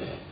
ایسا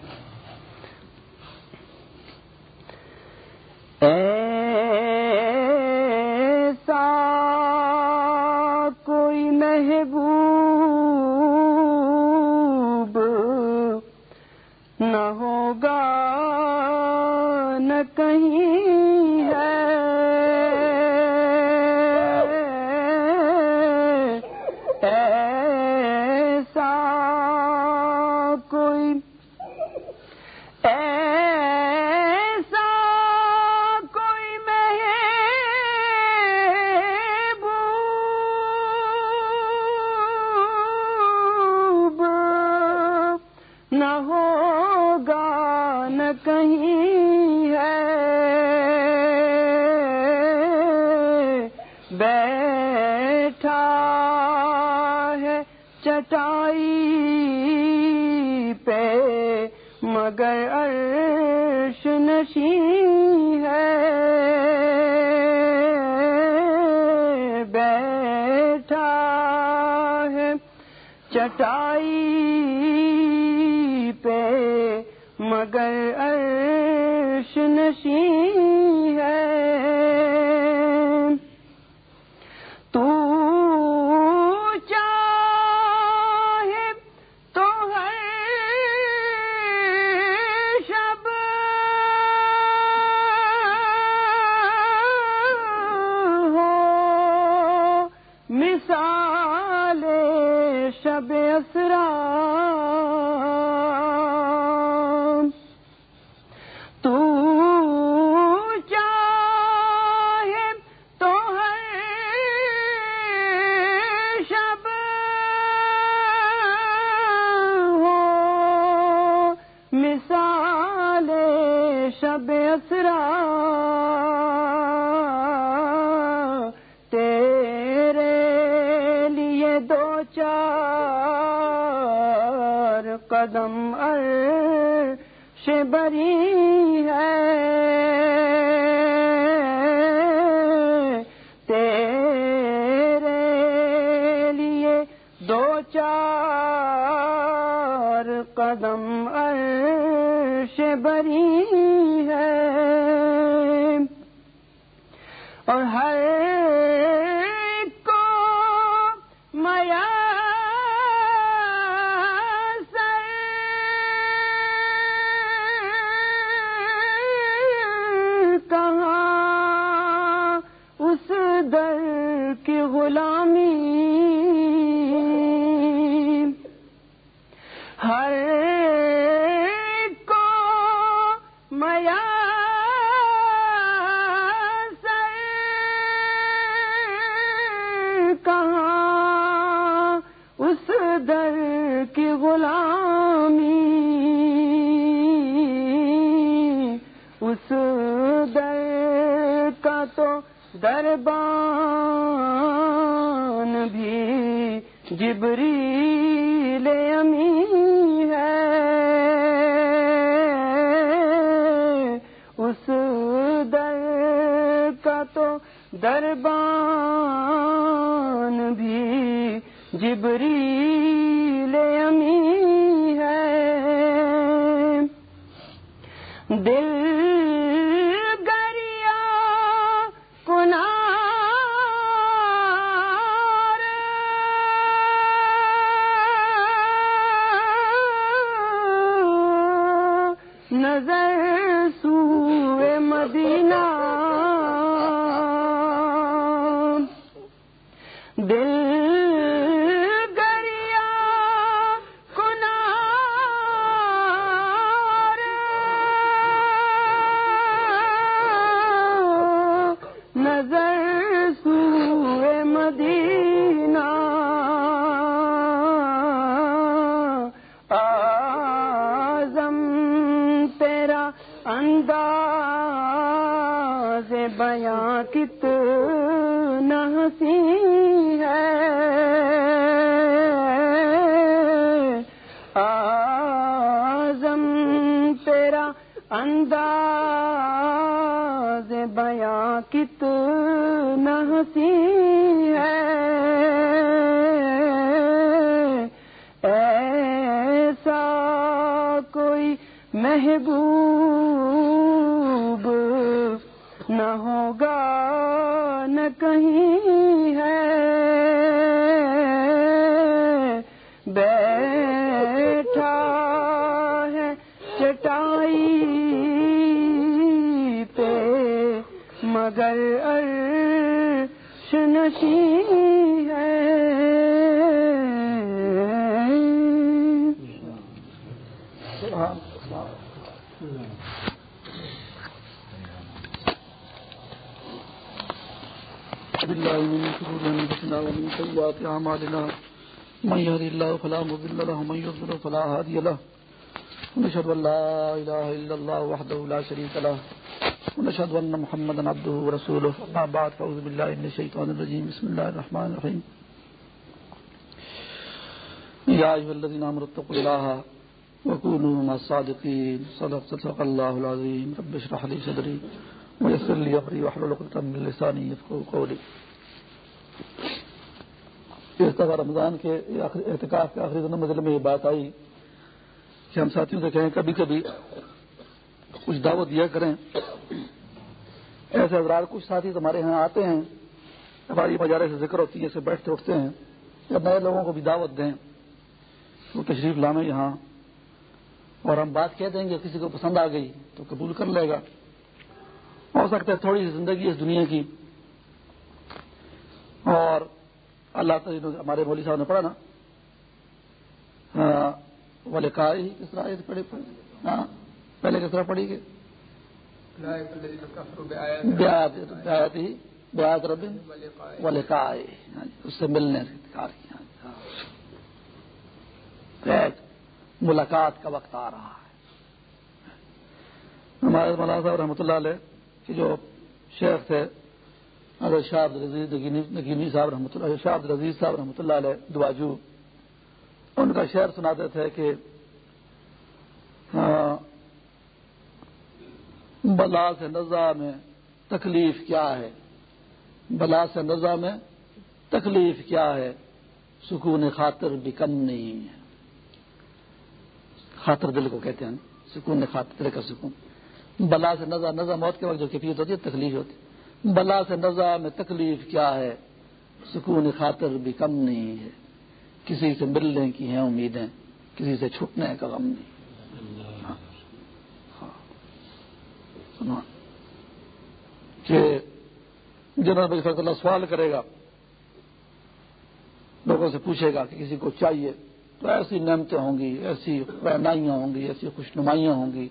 میا مگر عرش نشین ہے۔ بالله من شرور انفسنا ومن سيئات اعمالنا، من يهد الله فلا مضل له ومن يضلل فلا هادي له، ونشهد ان لا اله الا الله وحده لا شريك له. ونشهد ان محمدا عبده ورسوله. اما بعد فاعوذ بالله من الشيطان الرجيم. بسم الله الرحمن الرحيم. يا ايها الذين امنوا اتقوا الله وكونوا مع الصادقين. صدق صدق الله العظيم. رب اشرح لي صدري ويسر لي امري واحلل عقدة من لساني يفقهوا قولي. اس دفعہ رمضان کے اعتکاف کے آخری دنوں میں یہ بات آئی کہ ہم ساتھیوں سے کہیں کبھی کبھی کچھ دعوت دیا کریں۔ ایسے حضرات، کچھ ساتھی ہمارے یہاں آتے ہیں ہماری مجارے سے ذکر ہوتی ہے بیٹھتے اٹھتے ہیں یا نئے لوگوں کو بھی دعوت دیں وہ تشریف لانے یہاں۔ اور ہم بات کہہ دیں گے، کسی کو پسند آ گئی تو قبول کر لے گا۔ ہو سکتا ہے تھوڑی سی زندگی اس دنیا کی۔ اور اللہ تعالی ہمارے مولوی صاحب نے پڑھا نا۔ والے کا ہی کس طرح پڑھی ہاں۔ پہلے کس طرح پڑھی گئی؟ والے ہاں جی، اس سے ملنے ہاں جی، ہاں۔ ملاقات کا وقت آ رہا ہے۔ ہمارے مولانا صاحب رحمۃ اللہ علیہ کہ جو شیخ تھے، حضرت شاہ عبدالعزیز نگینی صاحب رحمۃ اللہ، شاہ عبدالعزیز صاحب رحمۃ اللہ علیہ دواجو، ان کا شعر سناتے تھے کہ بلا سے نزا میں تکلیف کیا ہے؟ بلا سے نزا میں تکلیف کیا ہے؟ سکون خاطر بھی کم نہیں ہے۔ خاطر دل کو کہتے ہیں سکون خاطر، دل کا سکون۔ بلا سے نزا نزا موت کے وقت جو کیفیت ہوتی ہے، تکلیف ہوتی بلا سے نزا میں تکلیف کیا ہے؟ سکون خاطر بھی کم نہیں ہے۔ کسی سے ملنے کی ہیں امیدیں، کسی سے چھٹنے کا غم نہیں۔ کہ جنرل بھائی اللہ سوال کرے گا، لوگوں سے پوچھے گا کہ کسی کو چاہیے تو ایسی نعمتیں ہوں گی، ایسی رہنائیاں ہوں گی، ایسی خوشنمائیاں ہوں گی۔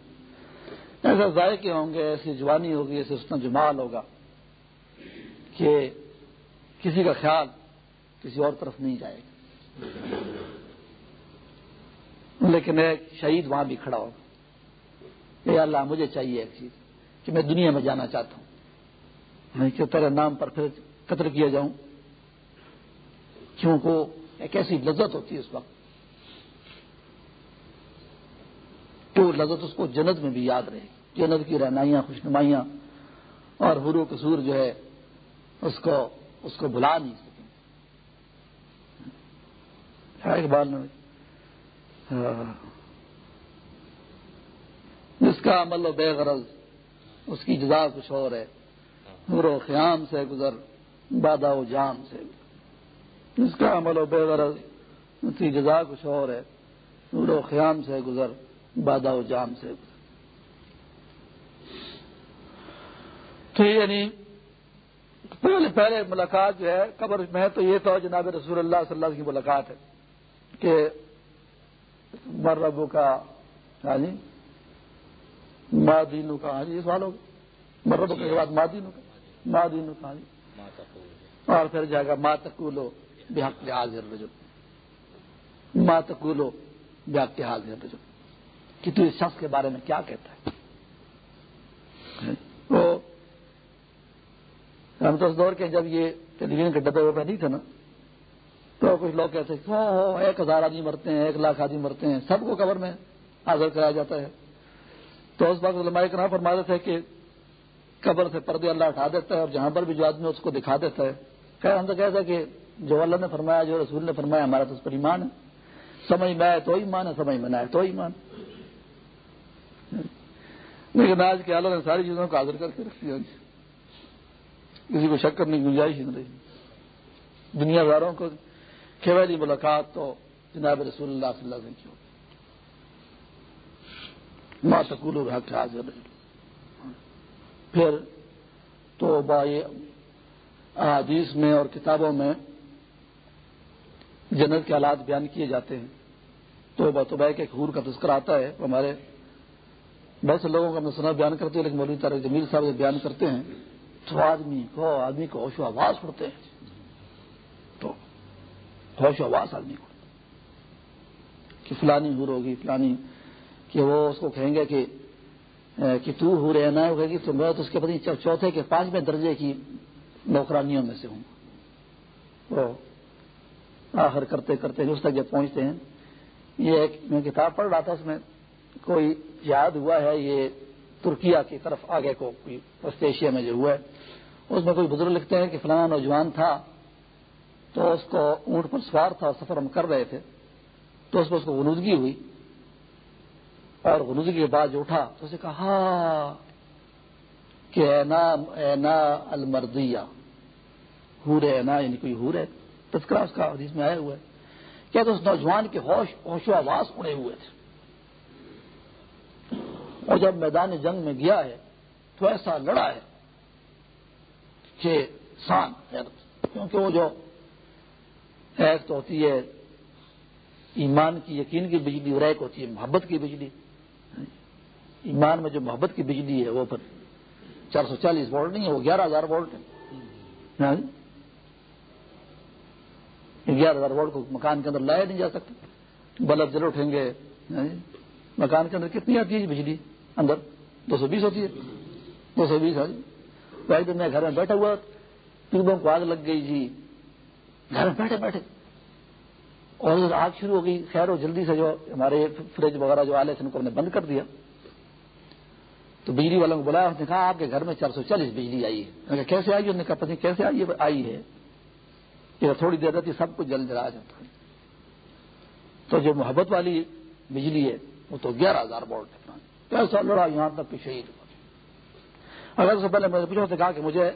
ایسے ذائقے ہوں گے، ایسی جوانی ہوگی ایسے اس جمال ہوگا کہ کسی کا خیال کسی اور طرف نہیں جائے گا۔ لیکن ایک شہید وہاں بھی کھڑا ہوگا۔ اے اللہ، مجھے چاہیے ایک چیز۔ کہ میں دنیا میں جانا چاہتا ہوں۔ میں کہ تیرے نام پر پھر قتل کیا جاؤں۔ کیونکہ ایک ایسی لذت ہوتی ہے اس وقت۔ تو لذت اس کو جنت میں بھی یاد رہے جنت کی رہنائیاں خوشنمائیاں اور حرو قصور جو ہے، اس کو اس کو بلا نہیں سکیں۔ اقبال نے جس کا عمل و بے غرض اس کی جزا کچھ اور ہے۔ نور و خیام سے گزر بادا و جام سے۔ جس کا عمل و بے غرض اس کی جزا کچھ اور ہے۔ نور و خیام سے گزر بادا و جام سے۔ گزر تو یعنی پہلے پہلے ملاقات جو ہے، قبر میں تو یہ تھا جناب رسول اللہ صلی اللہ علیہ کی ملاقات ہے کہ مر ربو کا یعنی ہاں کا ہاں جی سوال ہوگا مر کے بعد ماں دینو کا۔ ماں دینو کا ہاں جی اور پھر جائے گا ماں تکولو بحق کے حاضر رجو ماں تکولو بحق کے حاضر رجو کہ تو اس شخص کے بارے میں کیا کہتا ہے؟ وہ ہم تو اس دور کے جب یہ ٹیلی ویژن کے ڈبے وبے نہیں تھے نا، تو کچھ لوگ کہتے ہیں ہاں، ہاں، ایک ہزار آدمی مرتے ہیں، ایک لاکھ آدمی مرتے ہیں، سب کو قبر میں حاضر کرایا جاتا ہے۔ تو اس وقت علماء کرام فرماتے تھے کہ قبر سے پردے اللہ اٹھا دیتا ہے اور جہاں پر بھی جو آدمی اس کو دکھا دیتا ہے۔ کہ ہم تو کہتے ہیں کہ جو اللہ نے فرمایا، جو رسول نے فرمایا، ہمارا تو اس پر ایمان ہے۔ سمجھ میں آئے تو ایمان ہے، سمجھ میں نہ آئے تو ایمان۔ لیکن آج کے حالت نے ساری چیزوں کو حاضر کر کے رکھ دیا جی۔ کسی کو شک کرنے کی گنجائش نہیں رہی۔ دنیا داروں کو کھیوالی ملاقات تو جناب رسول اللہ صلی اللہ علیہ وسلم کی ہوگی ماں سکول حق حاضر پھر تو بائی احادیث میں اور کتابوں میں جنت کے حالات بیان کیے جاتے ہیں۔ تو بتوبہ کے خور کا تذکر آتا ہے۔ ہمارے بہت سے لوگوں کا میں سنا بیان کرتے ہیں، لیکن مولوی طارق جمیل صاحب بیان کرتے ہیں۔ تو آدمی کو آدمی کو ہوش و آواز پڑتے ہیں۔ تو ہوش و آواز آدمی کو۔ کہ فلانی ہور ہوگی، فلانی کہ وہ اس کو کہیں گے کہ کہ تو ہو رہے نہ ہوگا گی تو میں تو اس کے پتہ چوتھے کے پانچویں درجے کی نوکرانیوں میں سے ہوں۔ وہ آخر کرتے کرتے اس تک جب پہنچتے ہیں۔ یہ ایک میں کتاب پڑھ رہا تھا، اس میں کوئی یاد ہوا ہے، یہ ترکیا کی طرف آگے کو، وسط ایشیا میں جو ہوا ہے۔ اس میں کوئی بزرگ لکھتے ہیں کہ فلانا نوجوان تھا، تو اس کو اونٹ پر سوار تھا، سفر ہم کر رہے تھے۔ تو اس میں اس کو غنودگی ہوئی۔ اور غنودگی کے بعد جو اٹھا تو اسے کہا ہاں، کہ اینا اینا المردیا ہور اینا یعنی کوئی ہور ہے۔ تذکرہ اس کا حدیث میں آیا ہوا ہے۔ کیا تو اس نوجوان کے ہوش ہوش و آواز اڑے ہوئے تھے۔ اور جب میدان جنگ میں گیا ہے تو ایسا لڑا ہے کہ سان یعنی کیونکہ وہ جو ایک تو ہوتی ہے، ایمان کی یقین کی بجلی، اور ایک ہوتی ہے محبت کی بجلی۔ ایمان میں جو محبت کی بجلی ہے وہ پھر چار سو چالیس وولٹ نہیں ہے، وہ گیارہ ہزار وولٹ ہے۔ ہاں جی؟ گیارہ ہزار وولٹ کو مکان کے اندر لایا نہیں جا سکتا۔ بلب جل اٹھیں گے ہاں جی؟ مکان کے اندر کتنی آتی ہے جی بجلی؟ اندر دو سو بیس ہوتی ہے۔ دو سو بیس ہاں دن میں گھر میں بیٹھا ہوا، ٹیوبوں کو آگ لگ گئی جی۔ گھر میں بیٹھے بیٹھے۔ اور آگ شروع ہو گئی۔ خیر ہو جلدی سے جو ہمارے فریج وغیرہ جو آلے تھے، ان کو ہم نے بند کر دیا۔ تو بجلی والوں کو بلایا، اس نے کہا آپ کے گھر میں چار سو چالیس بجلی آئی ہے۔ کیسے آئی؟ انہوں نے کہا، پتہ کیسے آئی آئی ہے۔ کہ تھوڑی دیر رہتی، سب کچھ جل جلا جاتا ہے۔ تو جو محبت والی بجلی ہے، وہ تو گیارہ ہزار بولٹ ہے۔ کیسا لڑا یہاں تک کہ شہید ہوا۔ اگر سے پہلے میں نے پوچھا کہا کہ مجھے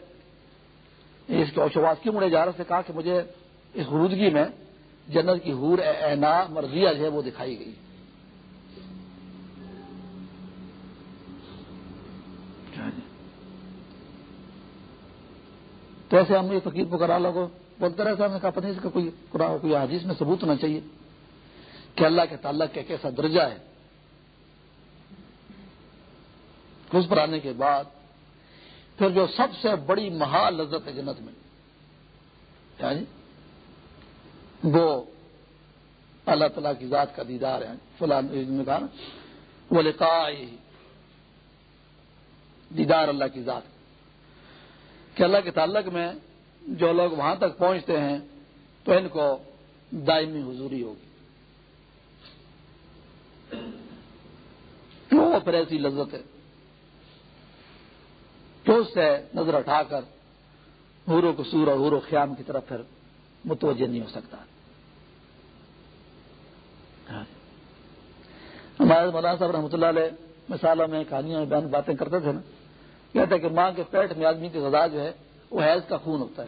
اس کے اوشواس کیوں مڑے جا رہے؟ سے کہا کہ مجھے اس غرودگی میں جنت کی حور اینا مرضیہ جو ہے وہ دکھائی گئی۔ تو ایسے ہم یہ فقیر پکرا لوگوں بولتے رہے ہم نے کہا، پتہ اس کا کوئی قرآن، کوئی حدیث میں ثبوت ہونا چاہیے کہ اللہ کے تعلق کا کیسا درجہ ہے۔ اس پر آنے کے بعد پھر جو سب سے بڑی مہا لذت ہے جنت میں یعنی وہ اللہ تعالیٰ کی ذات کا دیدار ہے یعنی فلاں کہا وہ لکھا دیدار اللہ کی ذات کہ اللہ کے تعلق میں جو لوگ وہاں تک پہنچتے ہیں تو ان کو دائمی حضوری ہوگی۔ وہ پھر ایسی لذت ہے تو اس سے نظر اٹھا کر حور و قصور اور حور و خیام کی طرف پھر متوجہ نہیں ہو سکتا؟ ہمارے مولانا صاحب رحمۃ اللہ علیہ مثالوں میں کہانیوں میں بیان باتیں کرتے تھے نا۔ کہتے کہ ماں کے پیٹ میں آدمی کی غذا جو ہے، وہ حیض کا خون ہوتا ہے۔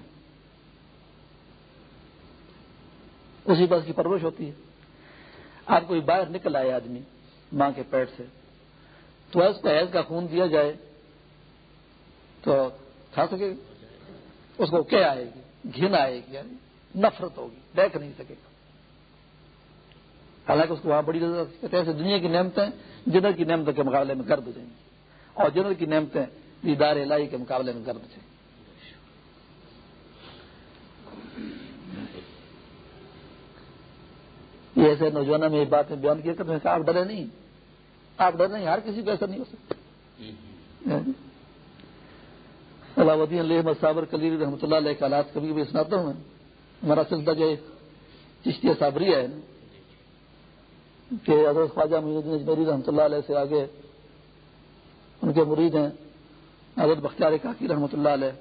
اسی پر اس کی پرورش ہوتی ہے۔ آپ کوئی باہر نکل آئے آدمی ماں کے پیٹ سے، تو اس کو حیض کا خون دیا جائے، تو کھا سکے اس کو کیا آئے گی؟ گھن آئے گی یعنی نفرت ہوگی، دیکھ نہیں سکے گا۔ حالانکہ اس کو وہاں بڑی کہتے ہیں دنیا کی نعمتیں جنر کی نعمتوں کے مقابلے میں گرد جائیں گی۔ اور جنر کی نعمتیں دیدار الہی کے مقابلے میں گرد جائیں یہ ایسے نوجوانوں میں یہ باتیں بیان کیا کرتے ہیں آپ ڈرے نہیں۔ آپ ڈر نہیں ہر کسی کو ایسا نہیں ہو سکتا۔ علاؤدین علیہ صابر کلیر رحمۃ اللہ علیہ حالات کبھی کبھی سناتا ہوں میں۔ ہمارا سلسلہ جو چشتی صابری ہے کہ حضرت خواجہ محدود اجمیری رحمۃ اللہ علیہ سے آگے ان کے مرید ہیں۔ حضرت بختیار کاکی رحمۃ اللہ علیہ،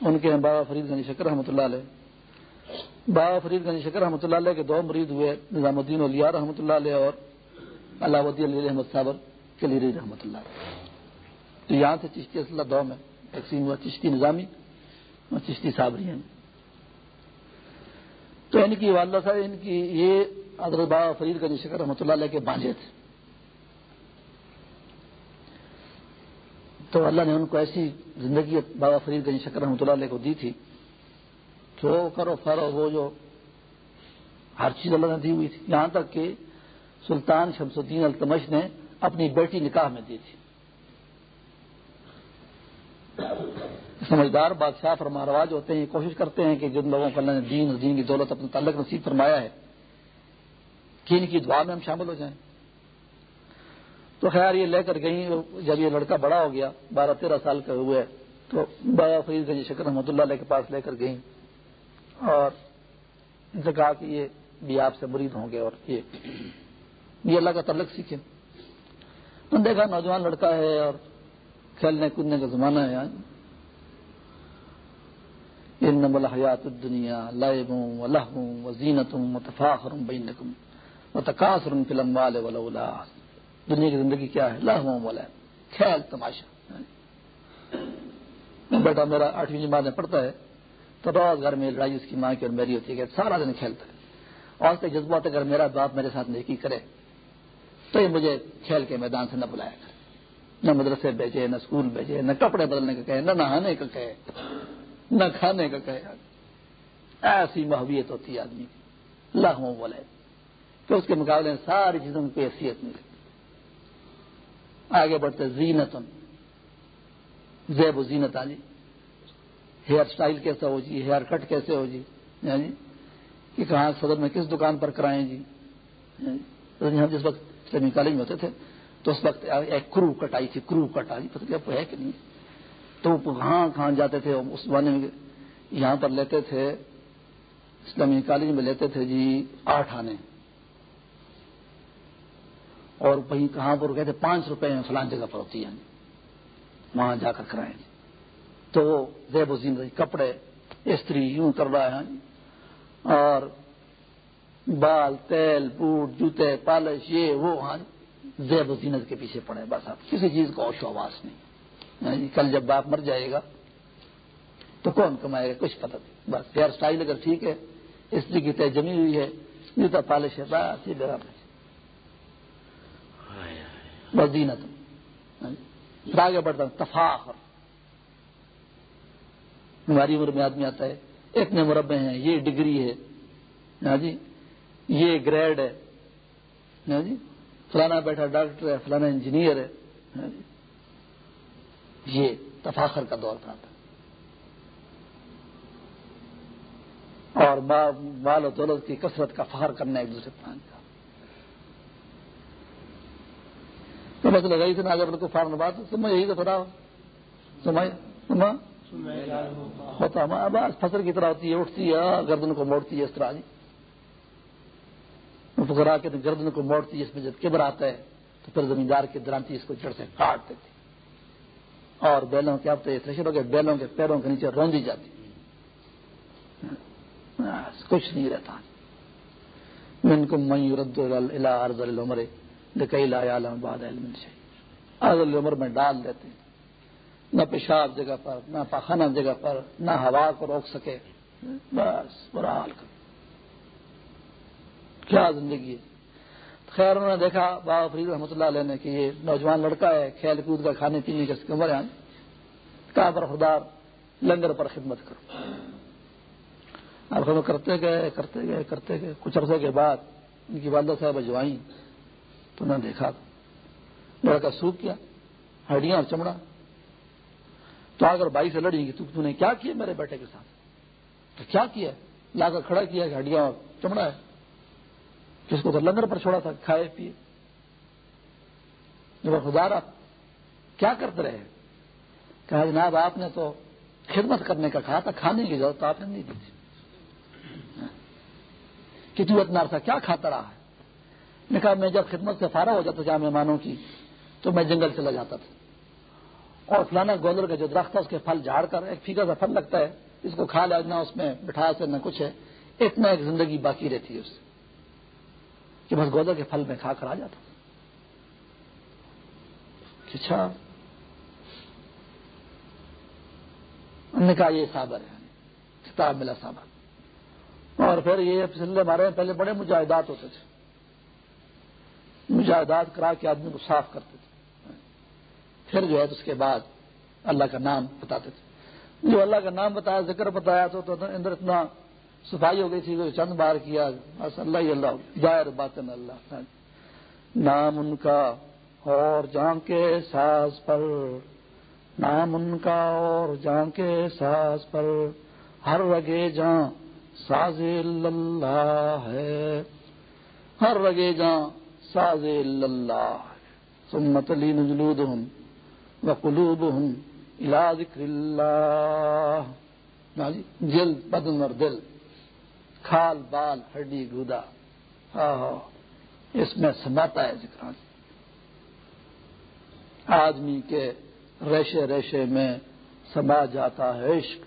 ان کے ہیں بابا فرید غنی شکر رحمۃ اللہ علیہ۔ بابا فرید غنی شکر رحمۃ اللہ علیہ کے دو مرید ہوئے، نظام الدین علیہ رحمۃ اللہ علیہ اور علاؤدین علیہ احمد صابر کلیری رحمۃ اللہ علیہ۔ تو یہاں سے چشتی اسلح دو میں، تقسیم ہوا، چشتی نظامی اور چشتی صابری ہیں تو ان کی والدہ صاحب، ان کی یہ حضرت بابا فرید کا شکر رحمۃ اللہ علیہ کے بانجے تھے۔ تو اللہ نے ان کو ایسی زندگی بابا فرید کا شکر رحمۃ اللہ علیہ کو دی تھی، جو کرو فرو، وہ جو ہر چیز اللہ نے دی ہوئی تھی۔ یہاں تک کہ سلطان شمس الدین التمش نے اپنی بیٹی نکاح میں دی تھی۔ سمجھدار بادشاہ فرما رواج ہوتے ہیں، یہ کوشش کرتے ہیں کہ جن لوگوں کو اللہ نے دین اور دین کی دولت اپنے تعلق نصیب فرمایا ہے، کہ ان کی دعا میں ہم شامل ہو جائیں۔ تو خیر یہ لے کر گئی جب یہ لڑکا بڑا ہو گیا، بارہ تیرہ سال کا ہوئے، تو بابا فرید گنج شکر رحمۃ اللہ علیہ کے پاس لے کر گئی اور ان سے کہا کہ یہ بھی آپ سے مرید ہوں گے اور یہ یہ اللہ کا تعلق سیکھے دیکھا نوجوان لڑکا ہے اور کھیلنے کودنے کا زمانہ ہے۔ ان الحیات الدنیا لائب و لہم و و تفاخر بینکم و تقاصر فلم والے دنیا کی زندگی کیا ہے؟ لہم والا کھیل تماشا. بیٹا میرا آٹھویں جماعت میں پڑھتا ہے، تو روز گھر میں لڑائی اس کی ماں کی اور میری ہوتی ہے کہ سارا دن کھیلتا ہے۔ اور اس کا جذبات اگر میرا باپ میرے ساتھ نیکی کرے تو یہ مجھے کھیل کے میدان سے نہ بلایا کرے نہ مدرسے بھیجے، نہ اسکول بھیجے، نہ کپڑے بدلنے کا کہے، نہ نہانے کا کہے، نہ کھانے کا کہے۔ ایسی محبیت ہوتی ہے آدمی کی۔ لاہوں بولے کہ اس کے مقابلے میں ساری چیزوں کی کوئی حیثیت نہیں آگے بڑھتے زینت زیب و زینت آ جی۔ ہیئر اسٹائل کیسا ہو جی ہیئر کٹ کیسے ہو جی, ہاں جی۔ یعنی کہ کہاں، صدر میں کس دکان پر کرائیں جی؟, ہاں جی۔, جی ہم جس وقت اسلامی کالج میں ہوتے تھے، تو اس وقت ایک کرو کٹ آئی تھی کرو کٹ آئی پتہ ہے کہ نہیں۔ تو کہاں کہاں جاتے تھے، اس زمانے میں یہاں پر لیتے تھے، اسلامی کالج میں لیتے تھے جی آٹھ آنے۔ اور وہیں کہاں پر کہتے پانچ روپے میں فلان جگہ پر ہوتی ہے یعنی وہاں جا کر کرائیں تو وہ زیب و زین کپڑے، استری یوں کر رہا ہے یعنی۔ اور بال، تیل، بوٹ، جوتے، پالش، یہ، وہ ہاں۔ زیب و زینت کے پیچھے پڑے، بس آپ۔ کسی چیز کو اوشو آواز نہیں۔ یعنی کل جب باپ مر جائے گا، تو کون کمائے گا؟ کچھ پتہ نہیں۔ بس ہیئر اسٹائل اگر ٹھیک ہے، استری کی طے جمی ہوئی ہے، جوتا پالش ہے، بس یہ برابر۔ بس پھر آگے بڑھتا ہوں تفاخر. ہماری عمر میں آدمی آتا ہے اتنے مربع ہیں، یہ ڈگری ہے جی؟ یہ گریڈ ہے جی؟ فلانا بیٹھا ڈاکٹر ہے، فلانا انجینئر ہے جی؟ یہ تفاخر کا دور تھا اور بال و دولت کی کثرت کا فخر کرنا ایک دوسرے پان کا تو مسئلہ گئی تھی نا اگر کو فارن بات سمجھ یہی تو پتا سمجھ ہوتا بس فصل کی طرح ہوتی ہے، اٹھتی ہے، گردن کو موڑتی ہے اس طرح۔ جی۔ فکرا کے گردن کو موڑتی ہے، اس میں جب کبر آتا ہے، تو پھر زمیندار کی درانتی اس کو جڑ سے کاٹ دیتی۔ اور بیلوں کے، اب تو یہ تھریشر ہو گئے، بیلوں کے پیروں کے نیچے روندی جاتی۔ کچھ نہیں رہتا۔ من کو میورد ارض العمر۔ کئی لا عالم باد علم سے ارض میں ڈال دیتے نہ پیشاب جگہ پر، نہ پاخانہ جگہ پر، نہ ہوا کو روک سکے۔ بس، برا حال کر کیا زندگی ہے۔ خیر، انہوں نے دیکھا بابا فرید رحمۃ اللہ علیہ نے کہ یہ نوجوان لڑکا ہے، کھیل کود کا کھانے پینے کا عمر ہے؟ کہاں پر خدار لنگر پر خدمت کرو۔ اب خدمت کرتے گئے کرتے گئے کرتے گئے، کچھ عرصے کے بعد ان کی والدہ صاحب اجوائیں تو نے دیکھا لڑکا سوکھ کیا، ہڈیاں اور چمڑا۔ تو اگر بھائی سے لڑی گی تو نے کیا کیا میرے بیٹے کے ساتھ؟ تو کیا کیا؟ لا کر کھڑا کیا کہ ہڈیاں اور چمڑا ہے۔ جس کو تو لنگر پر چھوڑا تھا، کھائے پیے۔ جب خدا آپ کیا کرتے رہے؟ کہا جناب، آپ نے تو خدمت کرنے کا کہا تھا، کھانے کی ضرورت آپ نے نہیں دی تھی۔ کہ تو اتنا عرصہ کیا کھاتا رہا ہے؟ نے کہا میں جب خدمت سے فارغ ہو جاتا جہاں مہمانوں کی، تو میں جنگل چلا جاتا تھا۔ اور فلانا گولر کا جو درخت تھا، اس کے پھل جھاڑ کر، ایک پھیکا سا پھل لگتا ہے۔ اس کو کھا لیا، نہ اس میں بٹھا سے، نہ کچھ ہے۔ اتنا ایک زندگی باقی رہتی ہے اس سے کہ بس گولر کے پھل میں کھا کر آ جاتا اچھا۔ نے کہا یہ صابر ہے کتاب ملا صابر۔ اور پھر یہ سلسلے مارے، پہلے بڑے مجاہدات ہوتے تھے۔ مجاہدات کرا کے آدمی کو صاف کرتے تھے۔ پھر جو ہے اس کے بعد اللہ کا نام بتاتے تھے۔ جو اللہ کا نام بتایا، ذکر بتایا تو اندر اتنا صفائی ہو گئی تھی، جو چند بار کیا، بس اللہ ہی اللہ، ظاہر بات اللہ۔ ہاں جی۔ نام ان کا اور جان کے ساز پر۔ نام ان کا اور جان کے ساز پر۔ ہر رگے جان ساز اللہ ہے۔ ہر رگے جان ساز اللہ سمت علی نجلود ہوں و قلوب ہوں الا ذکر اللہ۔ جی، جل بدن اور دل کھال بال ہڈی گودا۔ ہاں، ہاں، اس میں سماتا ہے ذکر۔ جی، آدمی کے ریشے ریشے میں سما جاتا ہے عشق۔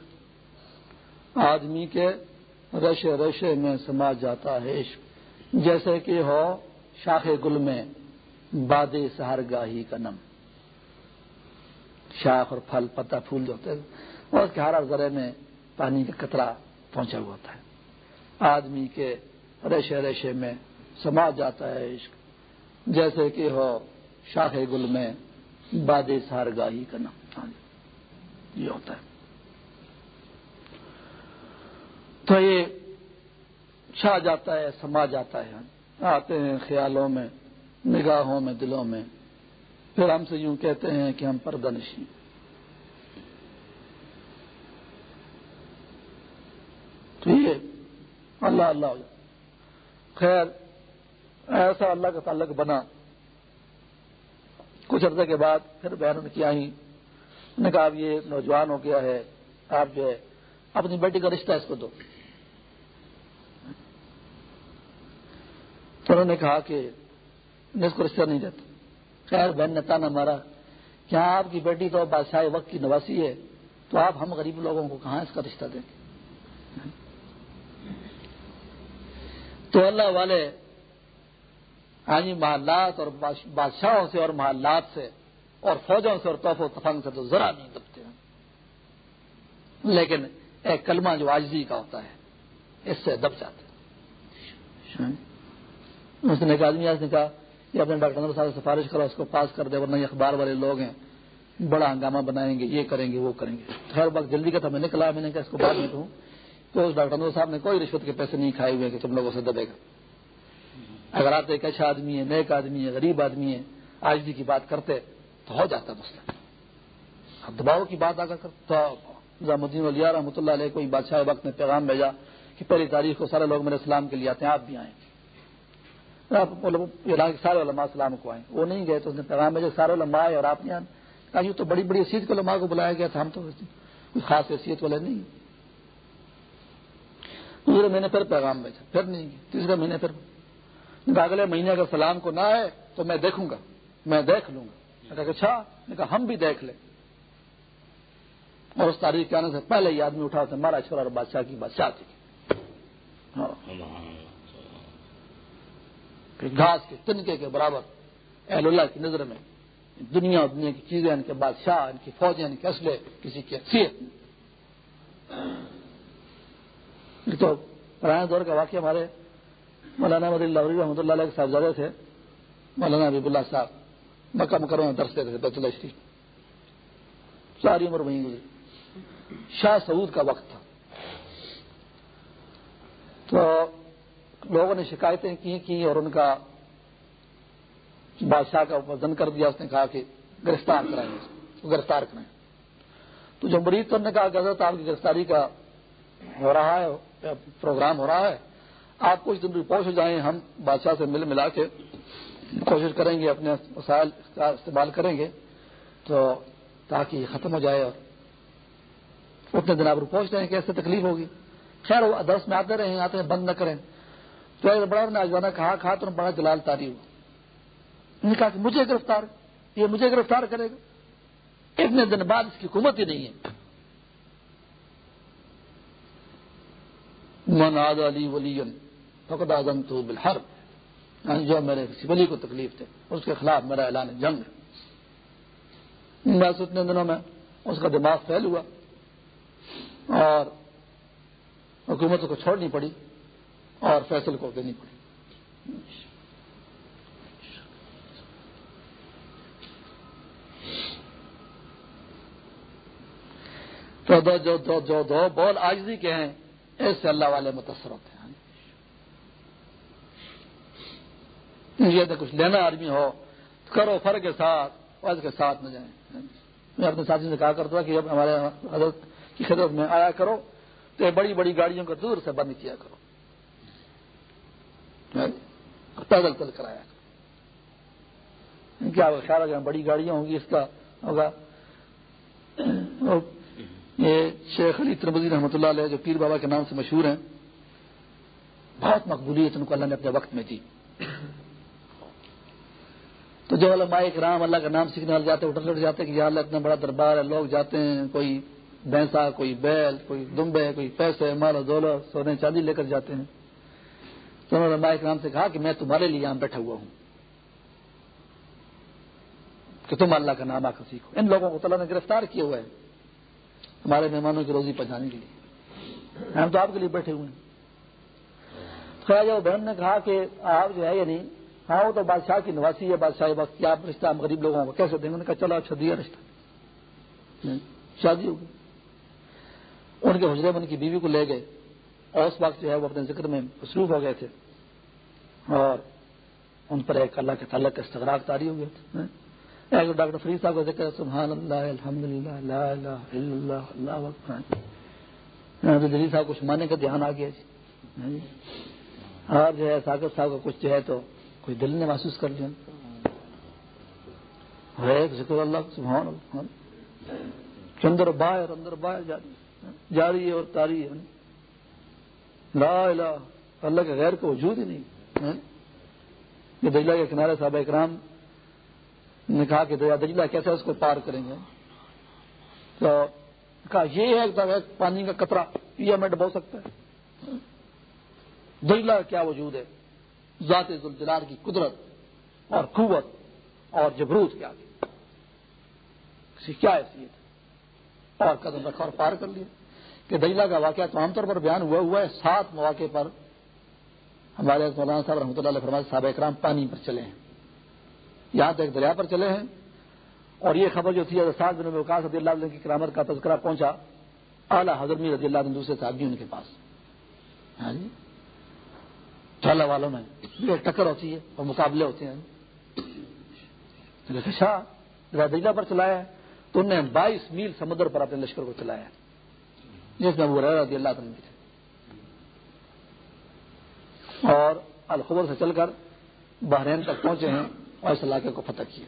آدمی کے ریشے ریشے میں سما جاتا ہے عشق۔ جیسے کہ ہو شاخ گل میں باد سہر گاہی کا نم۔ شاخ اور پھل پتا پھول جو ہوتے ہیں اور اس کے ہر ذرے میں پانی کا قطرہ پہنچا ہوا ہوتا ہے۔ آدمی کے ریشے ریشے میں سما جاتا ہے عشق۔ جیسے کہ ہو شاخ گل میں باد سار گاہی کا نام ہاں جی، یہ ہوتا ہے۔ تو یہ چھا جاتا ہے سما جاتا ہے۔ آتے ہیں خیالوں میں، نگاہوں میں، دلوں میں۔ پھر ہم سے یوں کہتے ہیں کہ ہم پردنشی تو یہ اللہ اللہ۔ خیر، ایسا اللہ کا تعلق بنا۔ کچھ عرصے کے بعد پھر بہن نے کیا ہی نے کہا اب یہ نوجوان ہو گیا ہے، آپ جو ہے، اپنی بیٹی کا رشتہ اس کو دو۔ تو انہوں نے کہا کہ میں اس کو رشتہ نہیں دیتا۔ خیر، بہن نے تانا مارا۔ کہ آپ کی بیٹی تو بادشاہ وقت کی نواسی ہے؟ تو آپ ہم غریب لوگوں کو کہاں اس کا رشتہ دیں گے؟ تو اللہ والے ہاں محلات اور بادشاہوں سے اور محلات سے اور فوجوں سے اور توف و تفنگ سے تو ذرا نہیں دبتے ہیں۔ لیکن ایک کلمہ جو آجزی کا ہوتا ہے، اس سے دب جاتے ہیں۔ اس نے ایک آدمی نے کہا کہ اپنے ڈاکٹر صاحب سے سفارش کرو، اس کو پاس کر دے، ورنہ یہ اخبار والے لوگ ہیں، بڑا ہنگامہ بنائیں گے، یہ کریں گے، وہ کریں گے۔ ہر وقت جلدی کا تھا، میں نکلا میں نے کہا، اس کو بعد میں کہوں۔ تو اس ڈاکٹر صاحب نے کوئی رشوت کے پیسے نہیں کھائے ہوئے کہ تم لوگوں سے دبے گا۔ اگر آپ ایک اچھا آدمی ہے نیک آدمی ہے غریب آدمی ہے آج جی کی بات کرتے، تو ہو جاتا مسئلہ۔ اب دباؤ کی بات اگر نظام الدین علیہ رحمۃ اللہ علیہ کوئی بادشاہ وقت نے پیغام بھیجا کہ پہلی تاریخ کو سارے لوگ میرے اسلام کے لیے آتے ہیں، آپ بھی آئیں۔ سارے علماء اسلام کو آئے وہ نہیں گئے تو اس نے پیغام بھیجا سارے علماء آئے اور آپ نہیں آئے۔ کہ تو بڑی بڑی حیثیت کو علماء کو بلایا گیا تھا، ہم تو کوئی خاص حیثیت والے نہیں دوسرے مہینے پھر پیغام بھیجا، پھر نہیں تیسرے مہینے پھر اگلے مہینے اگر سلام کو نہ آئے تو میں دیکھوں گا، میں دیکھ لوں گا۔ اچھا کہا ہم بھی دیکھ لیں۔ اور اس تاریخ کے آنے سے پہلے یہ آدمی اٹھا مارا، چھوڑا اور بادشاہ کی بادشاہ تھی۔ ہاں۔ ہاں۔ گھاس کے تنکے کے برابر اہل اللہ کی نظر میں دنیا اور دنیا کی چیزیں یعنی ان کے بادشاہ یعنی ان کی فوجیں ان یعنی کے اسلحے، کسی کی حیثیت تو پرانے دور کا واقعہ ہمارے مولانا مد اللہ رحمۃ اللہ علیہ کے صاحبزادے تھے، مولانا حبیب اللہ صاحب، مکہ مکرمہ درس دیتے تھے بیت اللہ شریف۔ ساری عمر وہیں گزری۔ شاہ سعود کا وقت تھا۔ تو لوگوں نے شکایتیں کی کی اور ان کا بادشاہ کا وزن کر دیا، اس نے کہا کہ گرفتار کرائیں گرفتار کریں تو جو مریض تو نے کہا کہ حضرت آپ کی گرفتاری کا ہو رہا ہے، پروگرام ہو رہا ہے، آپ کچھ دن رپورٹ ہو جائیں، ہم بادشاہ سے مل ملا کے کوشش کریں گے، اپنے وسائل کا استعمال کریں گے، تو تاکہ یہ ختم ہو جائے اور اتنے دن آپ پہنچ رہے ہیں کہ ایسے تکلیف ہوگی۔ خیر، وہ درس میں آتے رہیں، آتے ہیں بند نہ کریں۔ تو بڑا نے کہا کہا تو بڑا جلال تاری ہوا۔ نے کہا کہ مجھے گرفتار، یہ مجھے گرفتار کرے گا۔ اتنے دن بعد اس کی حکومت ہی نہیں ہے۔ من آد علی ولی فقد اعظم تو بالحر یعنی جو میرے کسی ولی کو تکلیف تھے، اس کے خلاف میرا اعلان جنگ۔ ہے بس اتنے دنوں میں اس کا دماغ پھیل ہوا اور حکومت کو چھوڑنی پڑی۔ اور فیصل کو دینی پڑی۔ تو دو جو دو جو دو بول آجزی کے ہیں، اس سے اللہ والے متاثر ہوتے ہیں۔ یہ تو کچھ لینا آدمی ہو، کرو فر کے ساتھ وز کے ساتھ نہ جائیں۔ میں اپنے ساتھی سے کہا کرتا کہ اب ہمارے حضرت کی خدمت میں آیا کرو، تو بڑی بڑی گاڑیوں کو دور سے بند کیا کرو۔ پیدل چل کر آیا کیا خیال ہے بڑی گاڑیاں ہوں گی، اس کا ہوگا۔ یہ شیخ علی تربزی رحمۃ اللہ علیہ جو پیر بابا کے نام سے مشہور ہیں، بہت مقبولیت ان کو اللہ نے اپنے وقت میں دی۔ تو جو علماء کرام اللہ کا نام سیکھنے والے جاتے اٹھ جاتے کہ یہاں اتنا بڑا دربار ہے، لوگ جاتے ہیں، کوئی بھینسا، کوئی بیل، کوئی دمبے، کوئی پیسے، مال و دولت، سونے چاندی لے کر جاتے ہیں۔ تو انہوں نے علماء سے کہا کہ میں تمہارے لیے یہاں بیٹھا ہوا ہوں۔ کہ تم اللہ کا نام آ کر سیکھو۔ ان لوگوں کو تعالیٰ نے گرفتار کیا ہوا ہے ہمارے مہمانوں کی روزی پہنچانے کے لیے۔ ہم تو آپ کے لیے بیٹھے ہوئے ہیں۔ خیر بہن نے کہا کہ آپ جو ہے یعنی ہاں وہ تو بادشاہ کی نواسی ہے، بادشاہ وقت کیا رشتہ، ہم غریب لوگوں کو کیسے دیں گے؟ کہا چلو اچھا دیا رشتہ۔ شادی ہوگی ان کے حجرے میں ان کی بیوی کو لے گئے۔ اور اس وقت جو ہے وہ اپنے ذکر میں مصروف ہو گئے تھے اور ان پر ایک اللہ کے تعلق کا استغراق تاری ہو گئے تھے ہاں۔ ڈاکٹر فرید صاحب کا ذکر سبحان اللہ الحمد للہ اللہ اللہ اللہ ہاں۔ دلی صاحب کچھ مانے کا دھیان آ گیا جی۔, ہاں جی۔ اور جو ہے ساگر صاحب کا کچھ جو ہے تو کوئی دل نے محسوس کر لیا ذکر اللہ سبحان اللہ۔ چندر باہر، اندر باہر جاری جاری ہے اور تاری ہے۔ لا الہ اللہ کے غیر کو وجود ہی نہیں یہ دجلہ کے کنارے صاحب اکرام نے کہا کہ دجلہ کیسے اس کو پار کریں گے؟ تو کہا یہ ہے ایک پانی کا کترا یہ ہمیں ڈبو سکتا ہے۔ دجلہ کیا وجود ہے؟ ذات ذوالجلال کی قدرت اور قوت اور جبروت کیا کیا حیثیت؟ اور قدم رکھا اور پار کر لیا کہ دجلہ کا واقعہ تو عام طور پر بیان ہوا ہوا ہے، سات مواقع پر ہمارے مولانا صاحب رحمۃ اللہ علیہ فرمائے صاحب اکرام پانی پر چلے ہیں۔ یہاں تک دریا پر چلے ہیں۔ اور یہ خبر جو تھی سات دنوں میں وکاس رضی اللہ عنہ کی کرامت کا تذکرہ پہنچا، اعلیٰ حضرمی رضی اللہ عنہ دوسرے صاحب ان کے پاس۔ ہاں جی؟ چالا والوں میں ٹکر ہوتی ہے اور مقابلے ہوتے ہیں۔ اچھا دجلہ پر چلایا تو انہوں نے بائیس میل سمندر پر اپنے لشکر کو چلایا جس میں وہ رضی اللہ عنہ اور الخبر سے چل کر بحرین تک پہنچے ہیں اور اس علاقے کو فتح کیا۔